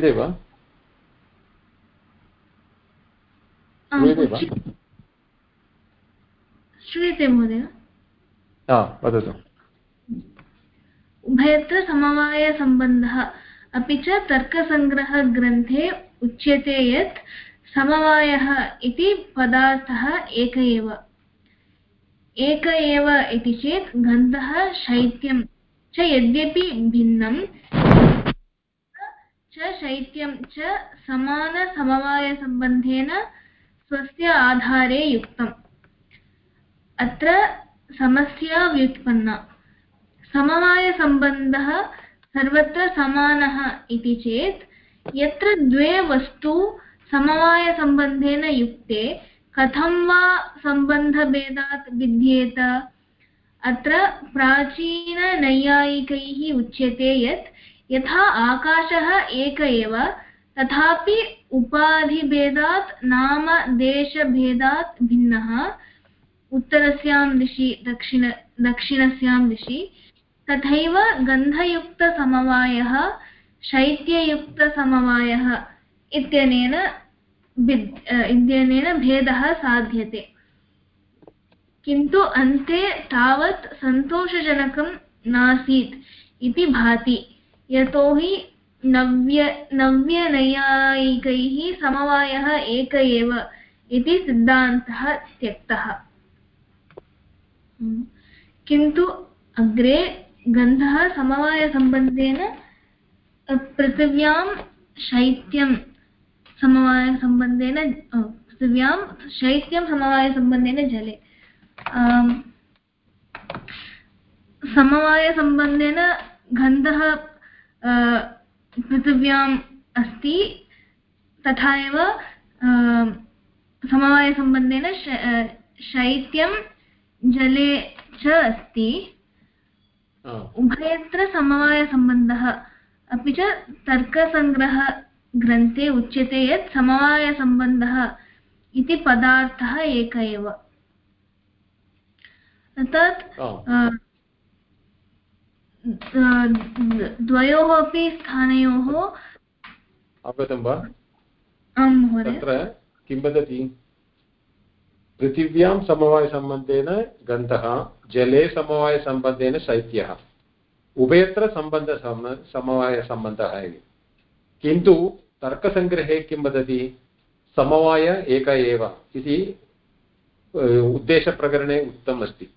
श्रूयते महोदय। वदतु। उभयत्र समवायसम्बन्धः अपि च तर्कसङ्ग्रहग्रन्थे उच्यते यत् समवायः इति पदार्थः एक एव। एक एव इति चेत् गन्धः शैत्यं च यद्यपि भिन्नं, च शैत्यं, च समानसमवायसम्बन्धेन स्वस्य आधारे युक्तम्। अत्र समस्या व्युत्पन्ना। समवायसम्बन्धः सर्वत्र समानः इति चेत्, यत्र द्वे वस्तु समवायसम्बन्धेन युक्ते, कथं वा सम्बन्धभेदात् विद्येत अत्र प्राचीननैयायिकैः उच्यते यत् यथा आकाशः एक एव, तथापि उपाधिभेदात् नाम देशभेदात् भिन्नः। उत्तरस्यां दिशि, दक्षिण, दक्षिणस्यां दिशि। तथैव गन्धयुक्तसमवायः, शैत्ययुक्तसमवायः इत्यनेन इत्यनेन भेदः साध्यते। किन्तु अन्ते तावत् सन्तोषजनकं नासीत् इति भाति। यतोहि नव्य नव्यनैयायिकैः समवायः एक एव इति सिद्धान्तः त्यक्तः। किन्तु अग्रे गन्धः समवायसम्बन्धेन पृथिव्यां शैत्यं समवायसम्बन्धेन पृथिव्यां शैत्यं समवायसम्बन्धेन जले। समवायसम्बन्धेन गन्धः पृथिव्याम् अस्ति तथा एव समवायसम्बन्धेन शैत्यं जले च अस्ति। उभयत्र समवायसम्बन्धः अपि च तर्कसङ्ग्रहग्रन्थे उच्यते यत् समवायसम्बन्धः इति पदार्थः एक एव। तत् द्वयोः अपि स्थानयोः। अवगतं वा? आं महोदय। तत्र किं वदति पृथिव्यां समवायसम्बन्धेन गन्धः जले समवायसम्बन्धेन शैत्यः। उभयत्र सम्बन्ध समवायसम्बन्धः इति। किन्तु तर्कसङ्ग्रहे किं वदति? समवाय एक एव इति उद्देशप्रकरणे उक्तम् अस्ति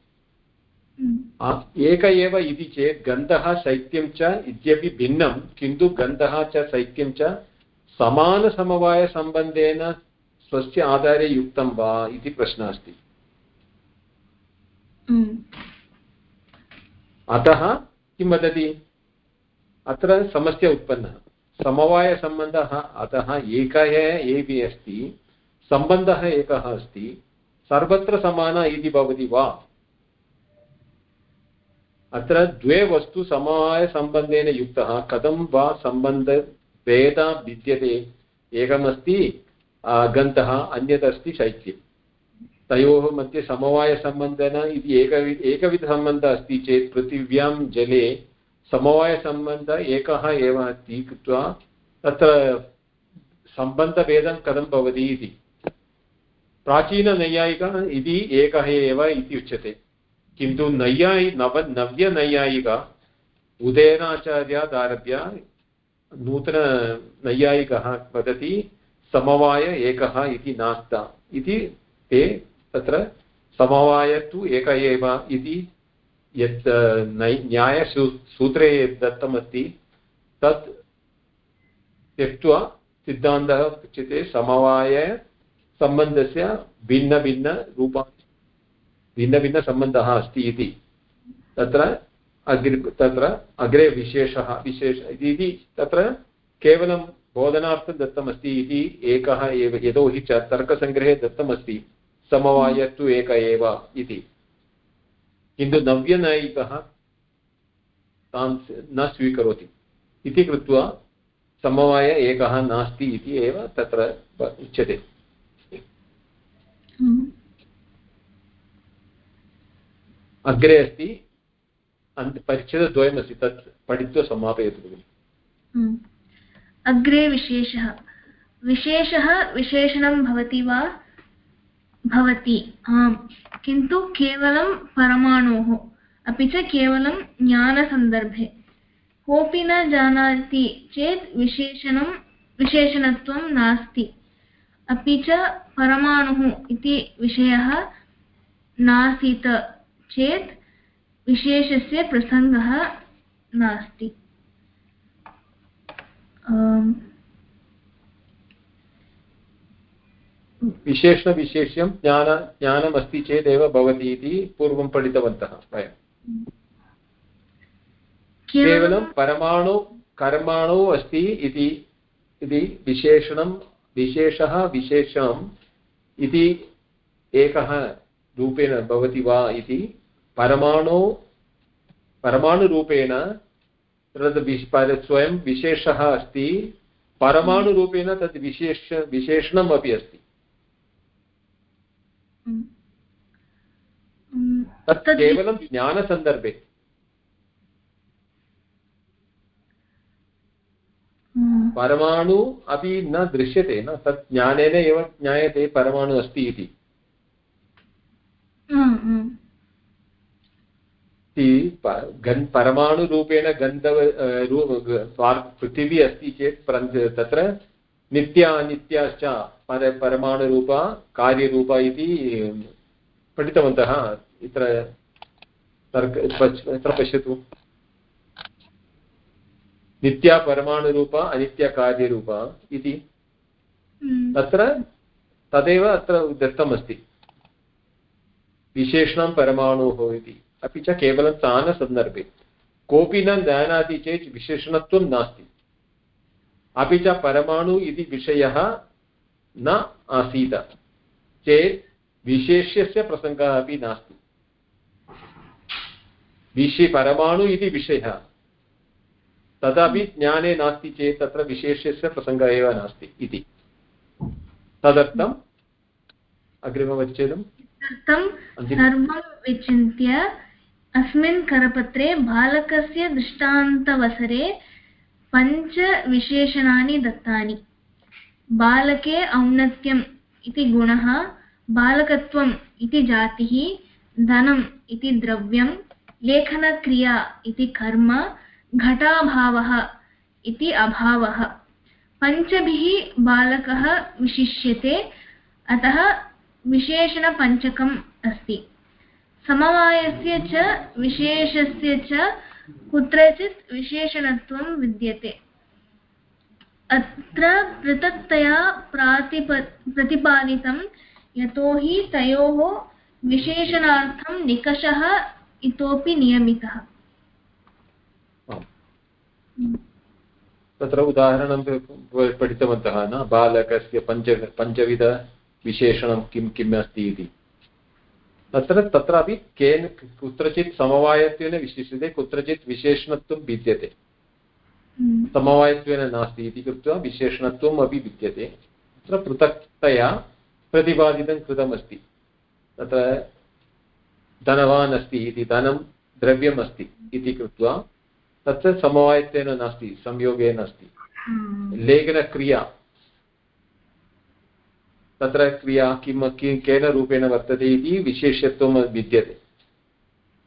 एक एव इति चेत् गन्धः शैत्यं च इत्यपि भिन्नं किन्तु गन्धः च शैत्यं च समानसमवायसम्बन्धेन स्वस्य आधारे युक्तं वा इति प्रश्नः अस्ति। अतः किं वदति? अत्र समस्या उत्पन्नः। समवायसम्बन्धः अतः एकः एव अस्ति सम्बन्धः एकः अस्ति सर्वत्र समानः इति भवति वा? अत्र द्वे वस्तु समवायसम्बन्धेन युक्तः। कथं वा सम्बन्धभेदः विद्यते एकमस्ति गन्धः अन्यत् अस्ति तयोः मध्ये समवायसम्बन्धेन इति एक एकविधसम्बन्धः अस्ति चेत् पृथिव्यां जले समवायसम्बन्धः एकः एव अस्ति कृत्वा तत्र सम्बन्धभेदं कथं भवति इति। प्राचीननैयायिकः इति एकः एव इति उच्यते। किन्तु नैयायि, नव, नव्यनैयायिक उदयनाचार्यादारभ्य नूतननैयायिकः वदति, समवाय एकः इति नास्ति। इति ते तत्र समवाय तु एक एव इति यत् न्यायसू सूत्रे यत् दत्तमस्ति। तत् त्यक्त्वा सिद्धान्तः उच्यते समवायसम्बन्धस्य भिन्नभिन्नरूपा भिन्नभिन्नसम्बन्धः अस्ति इति। तत्र अग्रे तत्र अग्रे विशेषः विशेष इति तत्र केवलं बोधनार्थं दत्तमस्ति इति एकः एव यतोहि च तर्कसङ्ग्रहे दत्तमस्ति। समवाय एक एव इति। किन्तु नव्यनैकः तान् न स्वीकरोति। इति कृत्वा समवाय एकः नास्ति इति एव तत्र उच्यते। अग्रे अस्ति परिच्छेदद्वयमस्ति, तत् पठित्वा समापयतु भगिनि। अग्रे विशेषः। विशेषः विशेषणं भवति वा? भवति, आम्। किन्तु केवलं परमाणोः, अपि च केवलं ज्ञानसन्दर्भे। कोऽपि न जानाति चेत् विशेषणं, विशेषणत्वं नास्ति। अपि च परमाणुः इति विषयः नासीत्। चेत् विशेषस्य प्रसङ्गः नास्ति। विशेषणविशेष्यं ज्ञान ज्ञानमस्ति चेदेव भवति इति पूर्वं पठितवन्तः वयं। केवलं परमाणु कर्माणु अस्ति इति इति विशेषणं विशेषः विशेषम् इति एकः रूपेण भवति वा इति परमाणु परमाणुरूपेण तद् स्वयं विशेषः अस्ति परमाणुरूपेण तद् विशेष विशेषणम् अपि अस्ति तत् केवलं ज्ञानसन्दर्भे। परमाणु अपि न दृश्यते न तत् ज्ञानेन एव ज्ञायते परमाणु अस्ति इति। परमाणुरूपेण गन्धव पृथिवी अस्ति चेत् तत्र नित्या अनित्याश्च पर परमाणुरूपा कार्यरूपा इति पठितवन्तः। इत्र तर्क अत्र पश्यतु। नित्या परमाणुरूपा अनित्यकार्यरूपा इति। तत्र तदेव अत्र दत्तमस्ति। विशेषणं परमाणुः इति। अपि च केवलं स्थानसन्दर्भे कोऽपि न जानाति चेत् विशेषणत्वं नास्ति। अपि च परमाणु इति विषयः न आसीत्। चेत् विशेष्यस्य प्रसङ्गः अपि नास्ति। विषय परमाणु इति विषयः। तदपि ज्ञाने नास्ति चेत् तत्र विशेष्यस्य प्रसङ्गः एव नास्ति इति। तदर्थम् अग्रिमपरिच्छेदम् सर्वं विचिन्त्य अस्मिन् करपत्रे बालकस्य दृष्टान्तवसरे पञ्चविशेषणानि दत्तानि। बालके औन्नत्यम् इति गुणः, बालकत्वम् इति जातिः, धनम् इति द्रव्यं लेखनक्रिया इति कर्म, घटाभावः इति अभावः। पञ्चभिः बालकः विशिष्यते, अतः विशेषणपञ्चकम् अस्ति। समवायस्य च, विशेषस्य च, कुत्रचित् विशेषणत्वं विद्यते। अत्र पृथक्तया प्रातिप, प्रतिपादितं यतोहि तयोः विशेषणार्थं निकषः इतोपि नियमितः। तत्र उदाहरणं पठितवन्तः न? बालकस्य पञ्च, पञ्चविधविशेषणं किं, किम् अस्ति इति। तत्र तत्रापि केन कुत्रचित् समवायत्वेन विशिष्यते कुत्रचित् विशेषणत्वं भिद्यते हम्म। समवायत्वेन नास्ति इति कृत्वा विशेषणत्वम् अपि विद्यते तत्र पृथक्तया प्रतिपादितं कृतमस्ति तत्र धनवान् अस्ति इति धनं द्रव्यम् अस्ति इति कृत्वा तत्र समवायत्वेन नास्ति संयोगेन अस्ति हम्म। लेखनक्रिया तत्र क्रिया किं, केन रूपेण वर्तते इति विशेष्यत्वं विद्यते।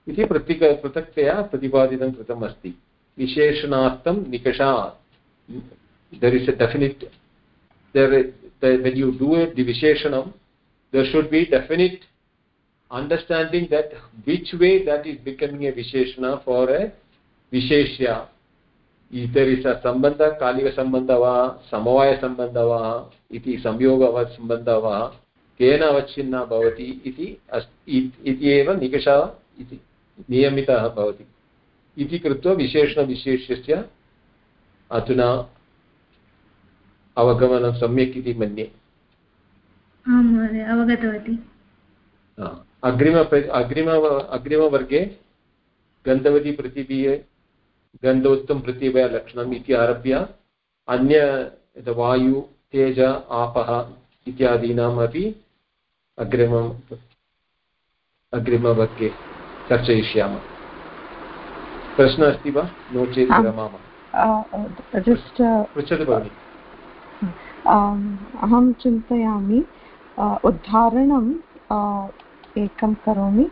इति पृथक् पृथक्तया प्रतिपादितं कृतम् अस्ति। विशेषणार्थं निकषा there is definite there when you do it the विशेषणं there should be definite understanding that which way that is becoming a विशेषण फार् ए विशेष्या if there is a sambandha kalika sambandha va samavaya sambandha va iti samyoga va sambandha va केन अवच्छिन्ना भवति इति इति एव निकषः इति नियमितः भवति इति कृत्वा विशेषणविशेष्यस्य अधुना अवगमनं सम्यक् इति मन्ये आं महोदय अवगतवती अग्रिम अग्रिम अग्रिमवर्गे गन्धवती पृथिवीये गन्धोत्तम पृथिव्यालक्षणम् इति आरभ्य अन्य वायु तेज आपः इत्यादीनाम् अपि अग्रिमम् अग्रिमवर्गे चर्चयिष्यामः। प्रश्नः अस्ति वा? नो चेत् पृच्छतु भगिनि। अहं चिन्तयामि उदाहरणं एकं करोमि।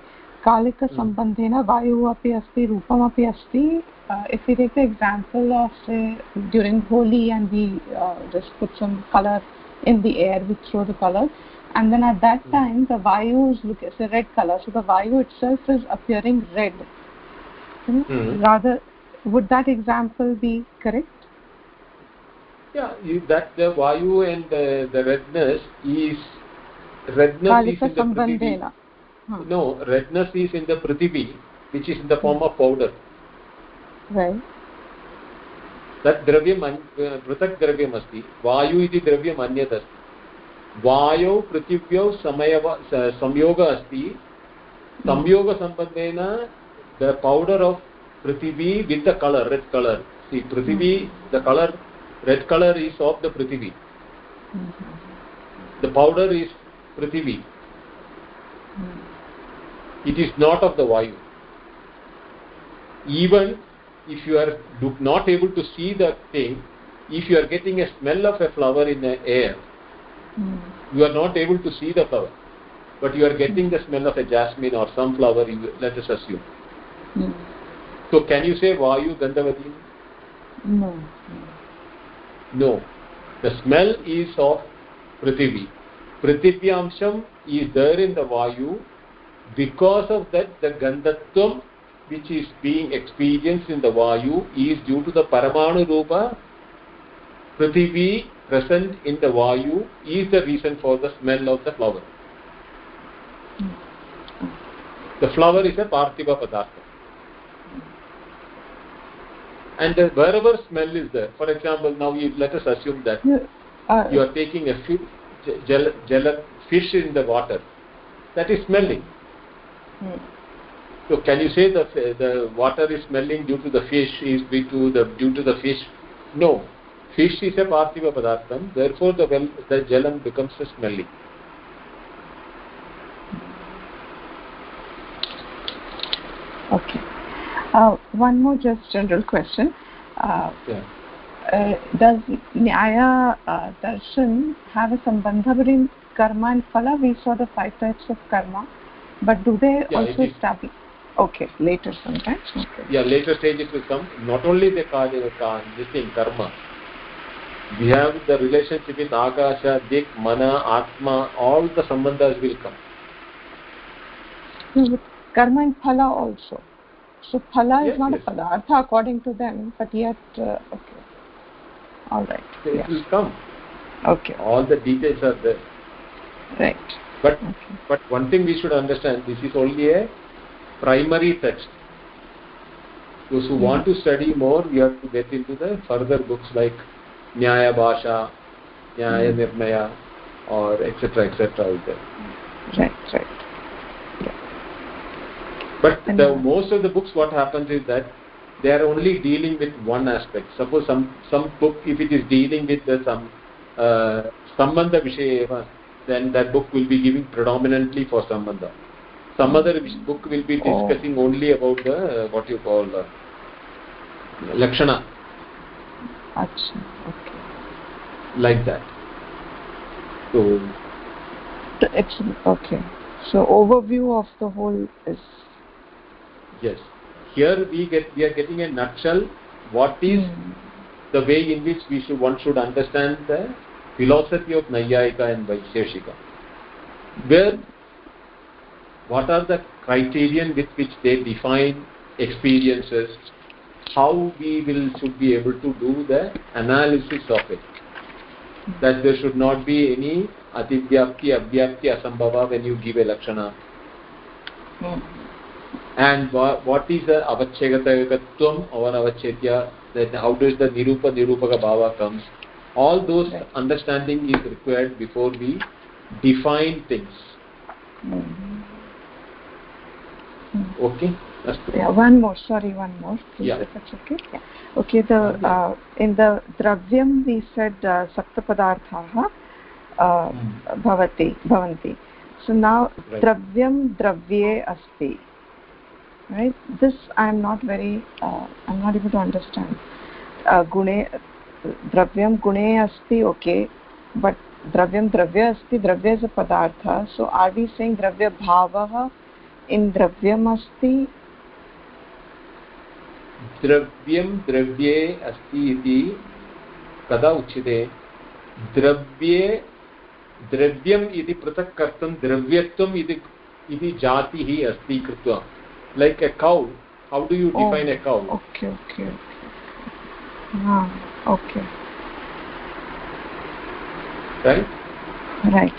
कालिकसम्बन्धेन वायुः अपि अस्ति रूपमपि अस्ति। Uh, if we take the example of say during Holi and we uh, just put some color in the air, we throw the color, and then at that hmm. time the vayu is look it's a red color, so the vayu itself is appearing red. Mm. Rather, would that example be correct? yeah you, that the vayu and the, the redness is redness is in the prithvi huh. no redness is in the prithvi which is in the form of powder right. तत् द्रव्यम् पृथक् द्रव्यम् अस्ति वायु इति द्रव्यम् अन्यत् अस्ति वायौ पृथिव्यौ समयव संयोगः अस्ति। संयोगसम्बन्धेन द पौडर् आफ् पृथिवी with the colour red colour see पृथिवी the colour red colour is of the पृथिवी. द पौडर् इस् पृथिवी. It is not of the vayu even if you are not able to see the thing if you are getting a smell of a flower in the air mm. you are not able to see the flower. But you are getting the smell of a jasmine or some flower let us assume. Mm. so can you say vayu gandhavati no. No. The smell is of prithvi. Prithvyamsham is there in the vayu because of that the gandhatvam which is being experienced in the vayu is due to the paramanu rupa. Prithivi present in the vayu is the reason for the smell of the flower. The flower is a parthiva padartha. And uh, wherever smell is there for example now you, let us assume that uh, you are taking a fish, gel, gel, fish in the water that is smelling. Hmm. So can you say that the water is smelling due to the fish is due to the due to the fish? No. Fish is a parthiva padartham, therefore the well the jalam becomes smelly. Okay. Uh, one more just general question. Uh, yeah. Uh, does Nyaya uh, Darshan have a sambandha between karma and phala? We saw the five types of karma, but do they yeah, also establish? Okay, later sometime. Okay. Yeah, later stage it will come. Not only the this thing, karma. We have the relationship with Akasha, Dik, Mana, Atma, all the sambandhas will come. Karma and phala also. So phala yes, is not yes. a padartha according to them, but yet, uh, okay. All right. So yes. It will come. Okay. All the details are there. Right. But okay. but one thing we should understand, this is only a primary text. Those who want to study more, we have to get into the further books like Nyaya Bhasha, Nyaya Nirnaya, or etc. etc. out there. Right, right. But the, most of the books, what happens is that they are only dealing with one aspect. Suppose some some book, if it is dealing with the, some uh, sambandha vishaya, then that book will be giving predominantly for sambandha some other book will be oh. discussing oh. only about the what you call the lakshana okay like that so it's okay so overview of the whole is yes here we get we are getting a nutshell what is hmm. the way in which we should one should understand the philosophy of Nayayika and Vaisheshika where what are the criterion with which they define experiences how we will should be able to do the analysis of it that there should not be any ativyapti abhyapti asambhava when you give a lakshana hmm. and what is the avachyagatayakatvam or avachedya then how does the nirupa nirupaka bhava comes all those right. understanding is required before we define things mm. Okay yeah one more sorry one more please yeah. if it's okay yeah. okay the uh, in the dravyam we said uh, sapta padarthaah uh, hmm. bhavati bhavanti so now right. dravyam dravye asti right this i am not very uh, i'm not able to understand uh, gune dravyam gune asti okay but dravyam dravya asti dravya is a padartha so are we saying dravya bhavah in द्रव्यमस्ति। द्रव्यं द्रव्ये अस्ति इति कदा उच्यते? द्रव्ये द्रव्यम् इति पृथक् कर्तुं द्रव्यत्वम् इति इति जातिः अस्ति कृत्वा। लैक् ए कौ how do you define a cow okay okay okay right? Right.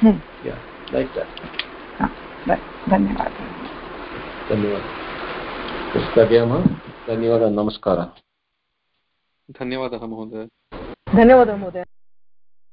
Hmm. yeah like that. धन्यवादः। धन्यवाद। स्थगयामः धन्यवादः नमस्कारः। धन्यवादः महोदय। धन्यवादः महोदय।